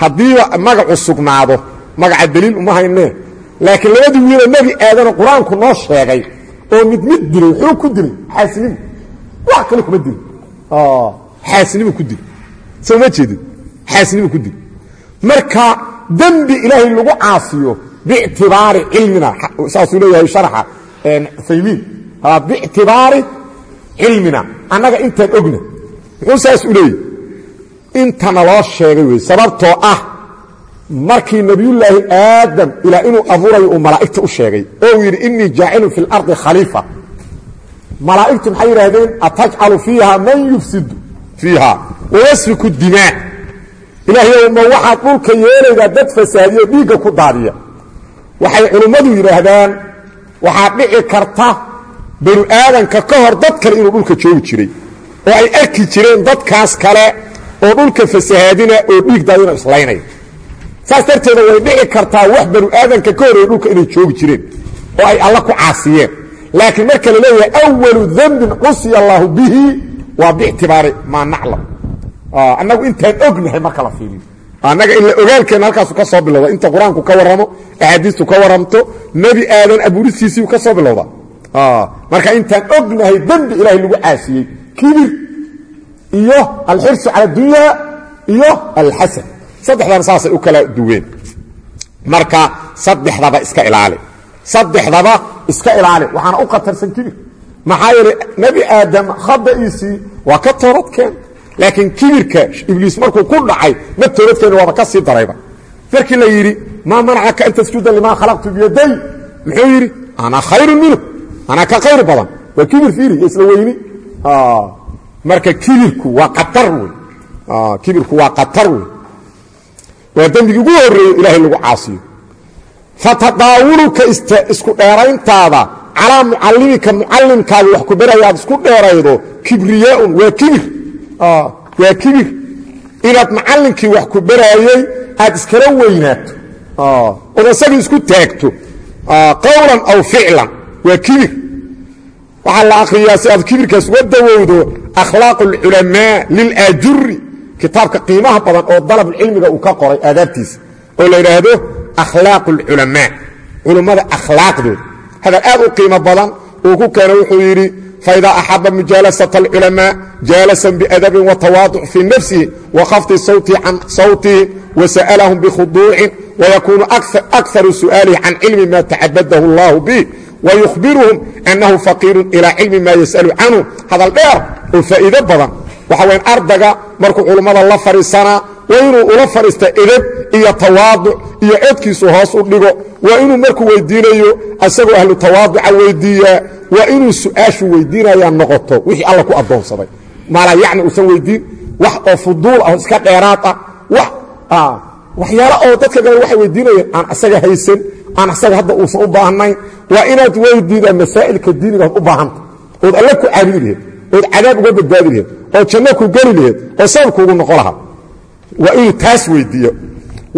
haddiiba magacu sugnaado magaca daliil uma haynee laakiin labadii wiiloo nebi aadanoo qur'aanku noo sheegay oo mid mid dilay wuxuu ku dilay xaasinimo wax kale kuma dilin. Xaasinimo ku dil soo ma jeedid xaasinimo ku dil marka dembi ilaahay lagu caasiyo bictibaari cilmina saasuu leeyahay sharxa saymiin. Bictibaari cilmina annaga intaan ogna. Muxuu saas u leeyahy intana loo sheegay wey sababtoo ah markii nebiyullaahi aadam ilaa inuu abuurayo uu malaa'igta u sheegay oo uu yidhi innii jaacilun fi اlardi khaliifa. Malaa'igtu maxay yidhaahdeen? Atajcalu fiiha man yufsidu fiiha wayasfiku dimaa. Ilaahayow ma waxaad dhulka yeelaydaa dad fasaadiyo dhiigga ku daadiya? Waxay culimmadu yidhaahdaan waxaad dhici karta banu aadanka ka hor dad kale inuu dhulka joogi jiray oo ay arki jireen dadkaas kale oo dhulka fasahaadina oo dhiig daadina islaynaya saas darteeda way dhici kartaa wax banu aadanka ka horreeya dhulka inay joogi jireen oo ay alla ku caasiyeen. Laakiin marka la leeyahay awalu dembin cusiya allaahu bihi waa biictibaari maa naclam. Annagu intaan ognahay marka la fiiriyo. Annaga ila ogaalkeenna halkaasu ka soo bilowda inta qur'aanku ka warramo axaadiistu ka warramto nebi aadan abuuristiisiiu ka soo bilowda. Marka intaan ognahay dembi ilaahay lagu caasiyey kibir iyo alxirsu cala dunya iyo alxasan saddexdan saasay u kala duween. Marka saddexdaba iska ilaali. Saddexdaba iska ilaali. Waxaana u khatarsan kibir maxaa yeelay nebi aadam khada'iisii waa ka toobadkeen. Laakiin kibirka ibliis markuu ku dhacay ma toobadkeena waaba ka sii darayba. Markii la yidhi maa manacaka an tasjuda limaa khalaqtu biyaday muxuu yidhi ana khayrun minhu. Anaa ka khayr badan. Waa kibir fiiri iyo isla weyni. Marka kibirku waa qatar wey kibirku waa qatar wey waa dembigii ugu horreeyo ilaahay lagu caasiyo. Fatadaawuluka isku dheerayntaada calaa mucallimika mucallimkaaga wax ku baraya aad isku dheeraydo kibriyaaun waa kibir. Waa kibir. Inaad macallinkii wax ku baraayey aad iskala weynaato. Ood asagii isku taagto. Qowlan aw ficlan waa kibir. Waxaa la akhriyaa si aad kibirkaas uga dawowdo akhlaaq اlculamaa lilaajuri kitaabka qiimaha badan oo dalabulcilmiga uu ka qoray aadaabtiisa oo la yidhaahdo akhlaaq اlculamaa culummada akhlaaqdooda hadal aad u qiimo badan uu ku keeno wuxuu yidhi faidaa axaba mujaalasaة اlculamaa jaalasan biadabin watawaaduc fii nafsihi wakhafdi sawtihi can sawtihi wasa'alahum bikhuduucin wayakuunu akaru su'aalihi can cilmi ma tacabadahu اllahu bih wayukhbiruhum annahu faqiiru ilaa cilmi maa yas'alu canhu hadal dheer oo faa'iido badan waxa wayan ardaga markuu culummada la fadhiisanaa waa inuu ula fadhiista edab iyo tawaaduc iyo codkiisu hoos u dhigo. Waa inuu markuu weydiinayo asagoo ahlu tawaaduca weydiiyaa waa inuu su'aashu weydiinaya noqoto wixii alla ku addoonsaday. Maala yacni uusan weydiin wax oo fuduul ah iska dheeraad ah wax waxyaalo oo dadka gabal waxay weydiinayeen aan asaga haysan aan asaga hadda uusan u baahnayn. Waa inaad weydiidaa masaa'ilka diiniga ood u baahanta ood alle ku caabudi laheed ood cadaab uga badbaadi laheed oo janno ku geli laheed oo sababkuugu noqo lahaa. Waa inuu taas weydiiyo.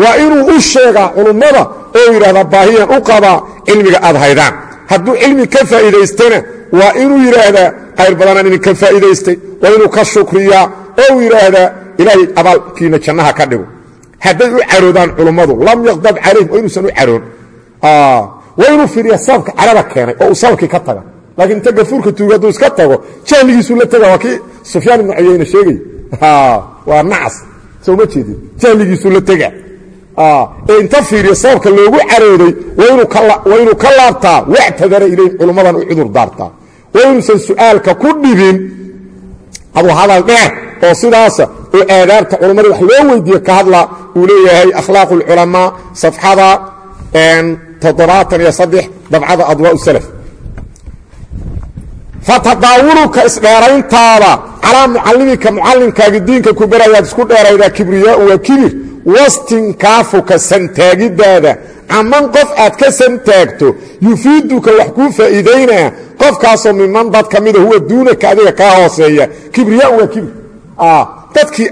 Waa inuu u sheegaa culummada oo yidhahdaa baahiyaan u qabaa cilmiga aad haydaan. Hadduu cilmi ka faa'iidaystana waa inuu yidhaahdaa khayr badanaan idinka faa'iidaystay. Waa inuu ka shukriyaa oo yidhaahdaa ilaahay abaalkiina jannaha ka dhigo. Hadday u caroodaan culummadu lam yaqdab calayhim waa inuusan u caroon. Waa inuu fiiriya sababka carada keenay oo uu sababkii ka taga laakiin inta gafuurka tuuga hadduu iska tago jahligiisuu la tega waa kii sufyaan ibnu cuyayne sheegay. Waa nacas. Soo ma jeedin. Jahligiisuu la tega ee inta fiiriya sababka loogu carooday waa inuu ka laabtaa wactadara ilayhim culummadan u cudur daartaa. Waa inuusan su'aalka ku dhibin aduu hadal dheer oo sidaasa oo aadaabta culummada wax loo weydiiye ka hadla uu leeyahay akhlaaq اlculamaa safxada toddobaatan iyo saddex dabcada adwaa salaf fatadaawuluka isdheerayntaada calaa mucallimika mucallimkaagi diinka ku barayaad isku dheeraydaa kibriyaau waa kibir. Wastinkaafuka santaagidaada caman qof aad ka santaagto yufiiduka wax kuu faa'iidaynaa qofkaasoo miman dad ka mida huwa duunaka adiga kaa hooseeya. Kibriyaau waa kibir. Dadkii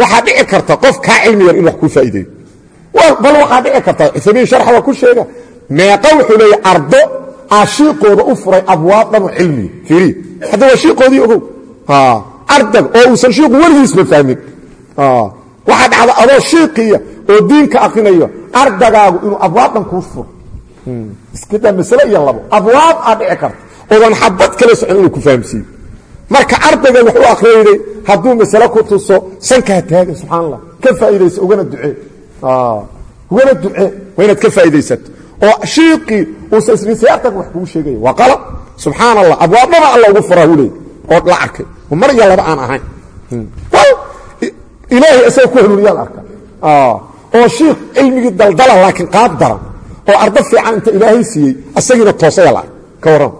waxaa dhici karta qof kaa cilmi yar in wax kuu faa'iideeyo bal waxaa dhici karta cuthamiin sharxa waa ku sheega. Meeqa wuxuu leeya ardo aa shiiqooda u furay abwaab cilmiya fiiriya hadda waa shiiqoodii ogow. Ardag oo uusan shiiqu weligiisba fahmin. Waxaa dhacda adoo shiiqiya oo diinka akrinayo ardagaagu inuu abwaab kuu furo. Iskadaa masale iyo labo. Abwaab aa dhici karta. Oodan xabad kala socon inuu ku fahamsiiyo. Marka ardaygan wax u hadduu masale ku tuso sankaa taaga subxaan ka faa'iidaysa ugana ducee ugana ducee waa inaad ka faa'iidaysato oo shiiqii uusan isrisayaartan wax kugu sheegaya waa qalab subxaan allah abwaabdhaba alla ugu furaa hu leey oo la arkay. Oo mar iyo laba aan ahayn. Ilaahay isaga ku hanuuniyaad arka oo shiikh cilmigii daldala laakiin qaab daran. Oo ardo fiican inta ilaahay siiyey asagiina toosaya la ark ka warran.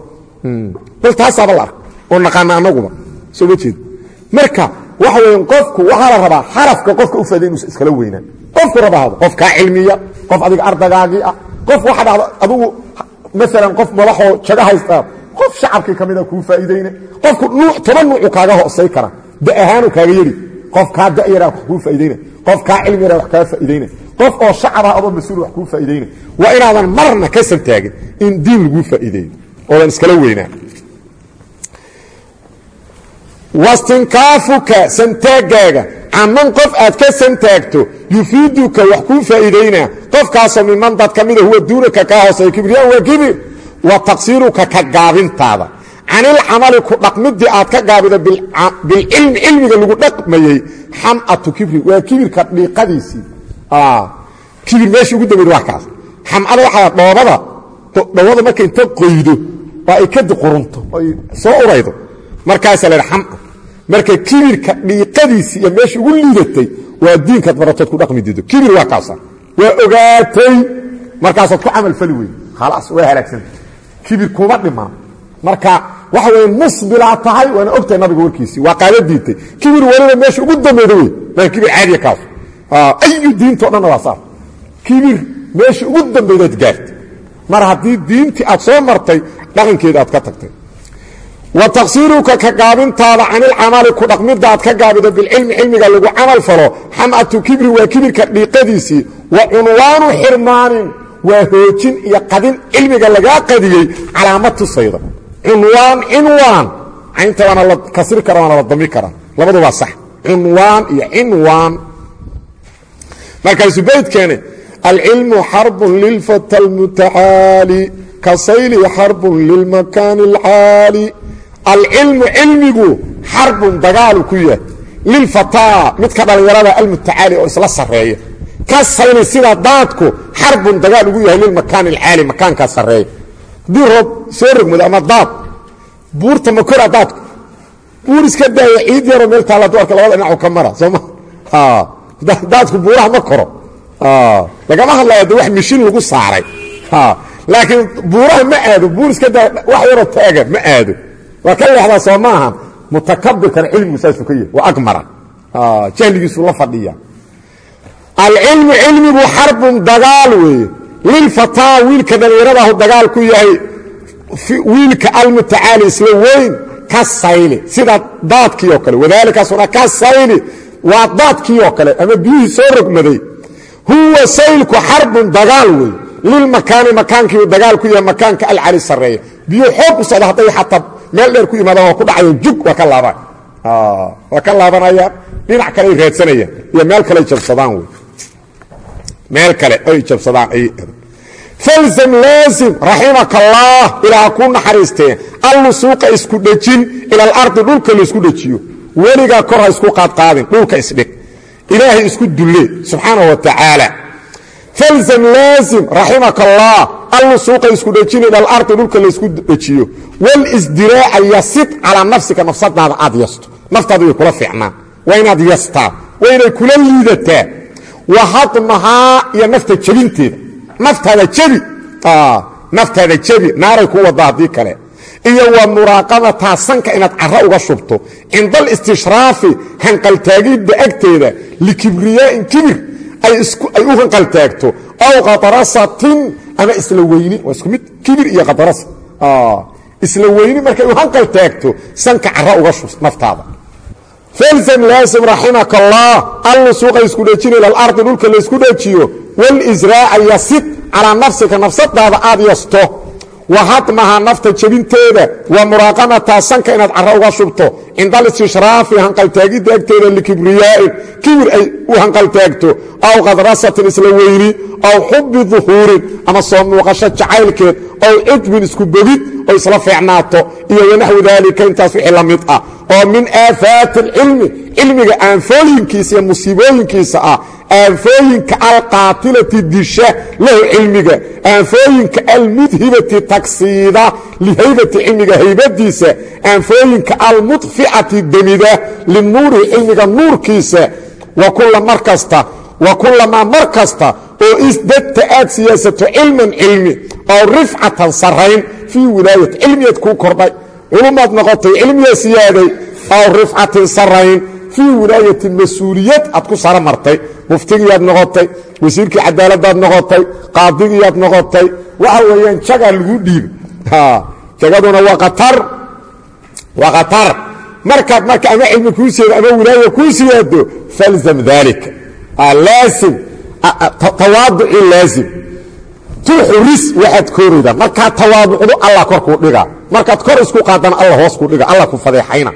Bal taasaaba la arka oo naqaana anaguba. Soo ma jeedo marka waxa weya qofku waxaa la rabaa xarafka qofka u faaday inuusan iskala weynaan qofku raba hado qof kaa cilmiya qof adiga ardagaagii ah qof waxa dhacda adigu maalan qof madaxoo jaga haystaa qof shacabkii ka mida kuu faa'iidayna qofku nuuc toban nuucu kaaga hoosay kara. Da ahaanu kaaga yeri. Qof kaa da'yara wax kuu faa'iidayna qof kaa cilmi yara wax kaa faa'iidayna qof oo shacab ah adoo mas'uul wax kuu faa'iidayna waa inaadan marna ka santaagin in diin laguu faa'iideeyo oodan iskala weynaan wastinkaafuka santaagaaga caman qof aad ka santaagto yufiiduka wax kuu faa'iidaynaa qofkaasoo miman dad ka mida huwa duunaka kaa hooseeya kibriyaan waa kibir wa taqsiiruka ka gaabintaada. Canilcamali ku dhaqmidii aad ka gaabida bilcilmi cilmiga lagu dhaqmayey. Xamatu kibri waa kibirka dhiiqadiisii kibir meeshii ugu dambeyd waa kaas. Xamada waxaa dhoobada dhoobada marka inta qoydo oo ay kadi qurunto ay soo uraydo. Markaasaa la xama marka kibirka dhiiqadiisii iyo meeshii ugu liidatay waa diinkaad baratood ku dhaqmi diido. Kibir waa kaasa. Waa ogaatay. Markaasaad ku camal fali weyde khalaas waa halaagsanta kibir kuma dhiman. Marka waxa weya musbilaa tahay waana ogtahay nabiga warkiisii waa qaada diintay. Kibir weliba meesha ugu dambayda wey maa kibir caadiya kaas. Ayu diinto dhanna waa saas kibir meesha ugu dambaydaad gaartay. Mar haddii diintii aad soo martay dhaqankeeda aad ka tagtay wa taqsiiruka ka gaabintaada canilcamali ku dhaqmidda aad ka gaabido bilcilmi cilmiga lagu camal falo xamatu kibri waa kibirka dhiiqadiisii wa cunwaanu xirmaanin waa hoojin iyo qadin cilmiga lagaa qadiyey calaamad tusayda cunwaan cinwaan. Caynta waana la kasri kara waana la dami karaa labadu waa sax. Cunwaan iyo cinwaan. Markaasuu baydkeene alcilmu xarbun lilfata almutacaali alcilmu cilmigu xarbun dagaalu ku yahay. Lilfataa midka dhallinyarada almutacaali oo isla sarreeya. Ka sayli sida daadku xarbun dagaal ugu yahay lilmakaani alcaali makaankaa sarreeya. Haddii roob soo rogmado ama daad buurta ma kora daadku buur iska daaya ciid yaroo meel taalla duarka labada dhinacu ka mara sooma daadku buuraha ma koro. Lagama hadlaya de wax mishin lagu saaray. Laakiin buuraha ma aado buur iska daaya wax yaroo taaga ma aado waa ka leexdaa soo maaha mutakabirkana cilmigu saasuu ka yahy waa agmara. Jahligiisuu la fadhiya. Alcilmu cilmigu xarbun dagaal weeye. Lilfataa wiilka dhallinyaradahu dagaal ku yahay. Wiilka almutacaali isla weyn ka sayli. Sida daadkii oo kale wadaalikaasuna ka sayli. Waa daadkii oo kale ama biyihii soo rogmaday. Huwa saylku xarbun dagaal wey lilmakaani makaankiiu dagaal ku yahay makaanka alcali sarreeya. Biyo xoog u socda hadday xataa meel dheer ku yimaadaan waa ku dhacayo jug waa ka laabaan waa ka laabanayaan dhinac kale ay raadsanayaan iyo meel kale jabsadaan wey meel kale ay jabsadaan ay falzam laazim raximaka allah ilaa ku naxariistee allusuuqa isku dhejin ila alardi dhulka la isku dhejiyo. Weligaa kor ha isku qaadqaadin dhulka isdhig ilaahay isku dulle subxaanah wa tacaala falzam laazim raximaka allah allusuuqa isku dhejin ila alardi dhulka laysku dhejiyo. Walisdiraaca yasid calaa nafsika nafsadaada aad yasto. Naftaada way kula fiicnaan. Waa inaad yastaa. Waa inay kula liidataa. Wa hadmahaa iyo nafta jebinteeda. Naftaada jebi. Naftaada jebi. Naaray ku wada haddii kale. Iyo wa muraaqabataa sanka inaad caro uga shubto. Cinda alistishhraafi hanqaltaagidda agteeda likibriyaa'in kibir ay u hanqaltaagto aw qadarasatin ama isla weyni waa isku mid kibir iyo qadarasa isla weyni markay u hanqaltaagto sanka caro uga shub naftaada. Falzam laasim raximaka allah allusuuqa isku dhejin ila alardi dhulka laysku dhejiyo walisraaca yasid calaa nafsika nafsadaada aad yasto wa hadmaha nafta jebinteeda. Wa muraaqamataa sanka inaad caro uga shubto. Cinda alistishhraafi hanqaltaagidda agteeda likibriyaa'in kibir ay u hanqaltaagto aw qadrasatin isla weyni aw xubi duhuurin ama soo muuqasho jacaylkeed ow cidbin isku bogid oo isla fiicnaato. Iyo wanaxwi daalika intaas wixii la mid ah. Oo min aafaati alcilmi cilmiga aanfooyinkiisa iyo musiibooyinkiisa ah aanfooyinka alqaatilati disha lahu cilmiga aanfooyinka almudhibati tagsiida lihaybati cilmiga haybadiisa aanfooyinka almudficati demida linuurihi cilmiga nuurkiisa wa kula mar kasta wa kulamaa mar kasta oo isdadta aad siyaasato cilman cilmi oo rifcatan sarayn fii wilaayat cilmiyaad kuu kordhay. Culumaad noqotay cilmiyaa siyaaday aw rifcatin sarayn fii wilaayatin mas'uuliyad aad ku saro martay muftigiiaad noqotay wasiirkii cadaaladaad noqotay qaadigiiaad noqotay waxa weeyaan jagaa lagu dhiibay jagaduna waa atar markaad marka ama cilmi kuu siyaado ama wilaaya kuu siyaado falzam daalika laasim tawaaduci laazim. Tuxuris waxaad kooraydaa markaad tawaaducdo allah korkuu dhiga markaad kor isku qaadana alla hoos kuu dhiga alla ku fadeexayna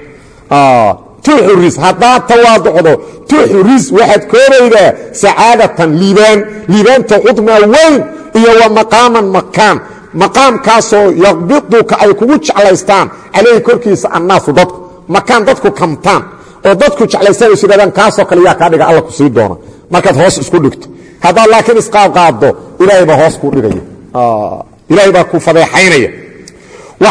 tuxuris haddaad tawaaducdo tuxuris waxaad kooraydaa sacaadatan liibaan liibaanta cudmaa weyn iyo wa maqaaman makaan maqaamkaasoo yaqbiduka ay kugu jeclaystaan calayhi korkiisa annaasu dadku makaan dadku kamtaan oo dadku jeclaystaan is yidhahdaan kaasoo kale yaa kaa dhiga alla ku sii doona markaad hoos isku dhigto haddaad laakiin isqaadqaaddo ilaahay baa hoos kuu dhigaya ilaahay baa ku fadeexaynaya wa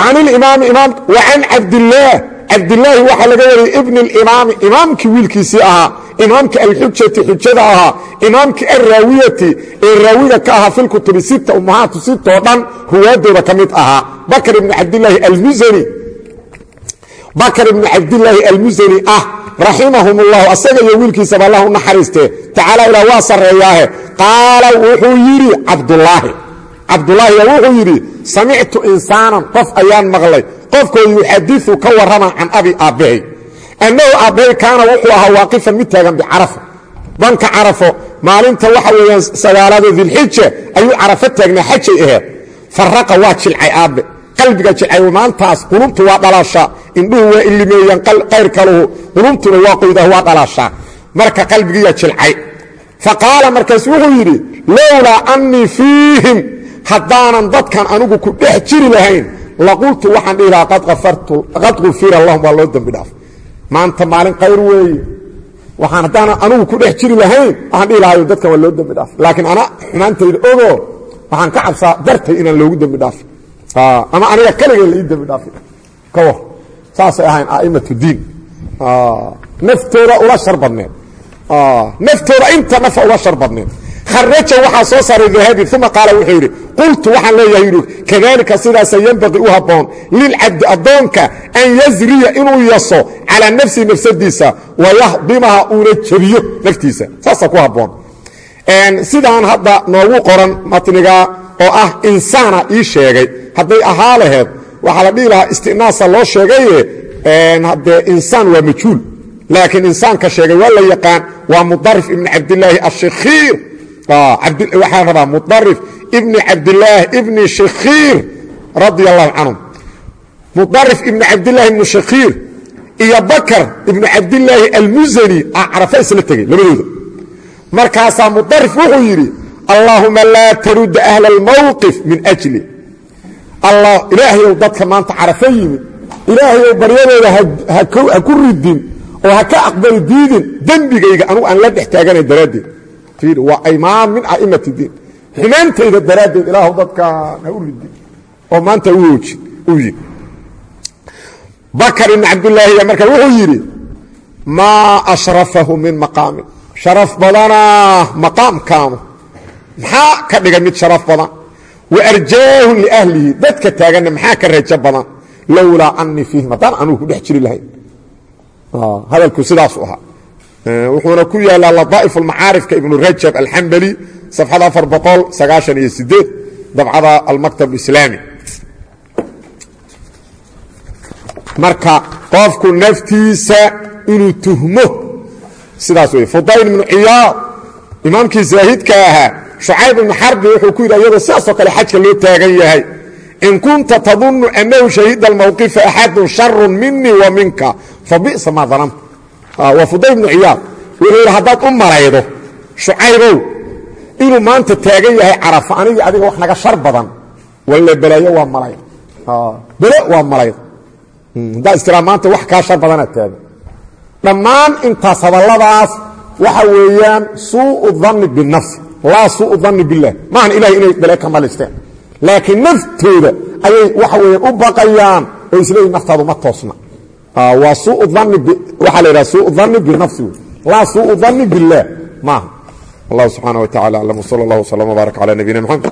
can cabdillaah cabdilaahi waxaa laga wariyey ibni alimaami imaamkii wiilkiisii ahaa imaamkii alxujati xujada ahaa imaamkii alraawiyati ee raawiga ka ahaa filkutubi sita ummahaatu sitoo dhan ruwaadooda ka mid ahaa. Bakr ibni cabdilaahi almusani bakr ibni cabdilaahi almusani ah raximahum ullahu asaga iyo wiilkiisaba allah u naxariistee tacaala ilah waa sarreeyaahe qaala wuxuu yidhi cabdulaahi cabdulaahi wuxuu yidhi samictu insaanan qof ayaan maqlay qofkoo yuxadiu ka warrama can abi aabbahay annahu aabbahay kaana wuxuu ahaa waaqifan mid taagan bicarafa banka carafo maalinta waxa weeyaan sagaalaadoo dilxija ayuu carafo taagnaa xajay aheed faraqa waa jilcay aabbe. Qalbiga jilcay maantaas qulubtu waa dhalaashaa. Indhuhu waa ilimeeyaan qayr kaluhu. Qulubtuna waa qoydah waa dhalaashaa. Marka qalbigiiya jilcay. Fa markaas wuxuu yidhi lowlaa annii fiihim haddaanan dadkan anigu ku dhex jiri lahayn laqultu waxaan dhihi lahaa qad qufira lahum waa loo dembi dhaaf. Maanta maalin qayr weeye. Waxaan haddaanan anigu ku dhex jiri lahayn waxaan dhihi lahayo dadkan waa loo dembi dhaaf. Laakiin ana xumaantayda ogo waxaan ka cabsaa dartay inaan loogu dembi dhaafin ama aniga kaligay la ii dembi dhaafi. Ka war saasay ahayn a'imatu diin. Naftooda ula shar badneed naftooda inta nafa ula shar badneed kharaja waxaa soo saaray dahabi uma qaala wuxuu yidhi qultu waxaan leeyahay yidhi kadalika sidaasa yenbaqii u habboon lilcabdi addoonka an yazriya inuu yaso calaa nafsihi nafsadiisa wayahdimaha uuna jebiyo naftiisa. Saasa ku habboon. Sidaan hadda noogu qoran matniga oo ah insaana ii sheegay. Hadday ahaa laheed la dhihi istinaasa loo sheegaye haddee insaan waa majhuul laakiin insaanka sheegay waa la yaqaan waa mudarif ibni cabdilaahi ashikhiir waxaa rabaa mudarif ibni cabdilaahi ibni shikhiir radia allahu canhum mudarif ibni cabdilaahi ibni shikhiir iyo bakar ibnu cabdilaahi almusani a carafa isla tegey labadooda markaasaa mudarif wuxuu yidhi allaahuma laa tarudda ahla almowqif min ajli ilaahayow dadka maanta carafo yimid ilaahayow baryadooda ha ku ridin oo ha ka aqbali diidin dembigayga anugu aan la dhex taaganay daraaddeed waa imaam min a'immati diin. Xumaantayda daraaddeed ilaahu dadkaan ha u ridin oo maanta u yidhi. Bakar ibn cabdilaahiya marka wuxuu yidhi maa ashrafahu min maqaamin sharaf badanaa maqaamkaanu maxaa ka dhiga mid sharaf badan? Wa arjaahu liahlihi dadka taaganna maxaa ka rajo badan? Lowlaa anii fiihim haddaan anugu ku dhex jiri lahayn. Hadalku sidaasu ahaa wuxuuna ku yaalaa ladaa'ifu almacaarifka ibnu rajab alxambali safxada iyo sideed dabcada almaktab islaami marka qofku naftiisa inuu tuhmo sidaas wey fudayl ibnu ciyaad imaamkii zaahidka ahaa shucayb ibnu xarbi wuxuu ku yidhi iyadoo sidaasoo kale xajka loo taagan yahay in kunta tadunnu annahu shahida almowqifa axadun sharun minii wa minka fa maa dananta waa fudayl ibnu ciyaad wuxuu yidhi haddaad u malaydo shucaybow inuu maanta taagan yahay carafa anigii adiga wax naga shar badan walle belayo waa malayd belo waa malayd haddaad istiraa maanta wax kaa shar badanaad taagan dhammaan intaas hadalladaas waxa weeyaan suuءu danni binafsi laa suuءu danni biاllah maahan ilahay inay bele ka malisteen laakiin naftooda ayay waxa weeyaan u baqayaan oo isleeyihin naftaadu ma toosna waa suu danni waxaa la yidhaha suuءu danni binafsi wey laa suuءu danni biاllah maaha allah subxaanaه wa tacala aclam wsala اllah wslm wbaarak calى nabiyina mxamed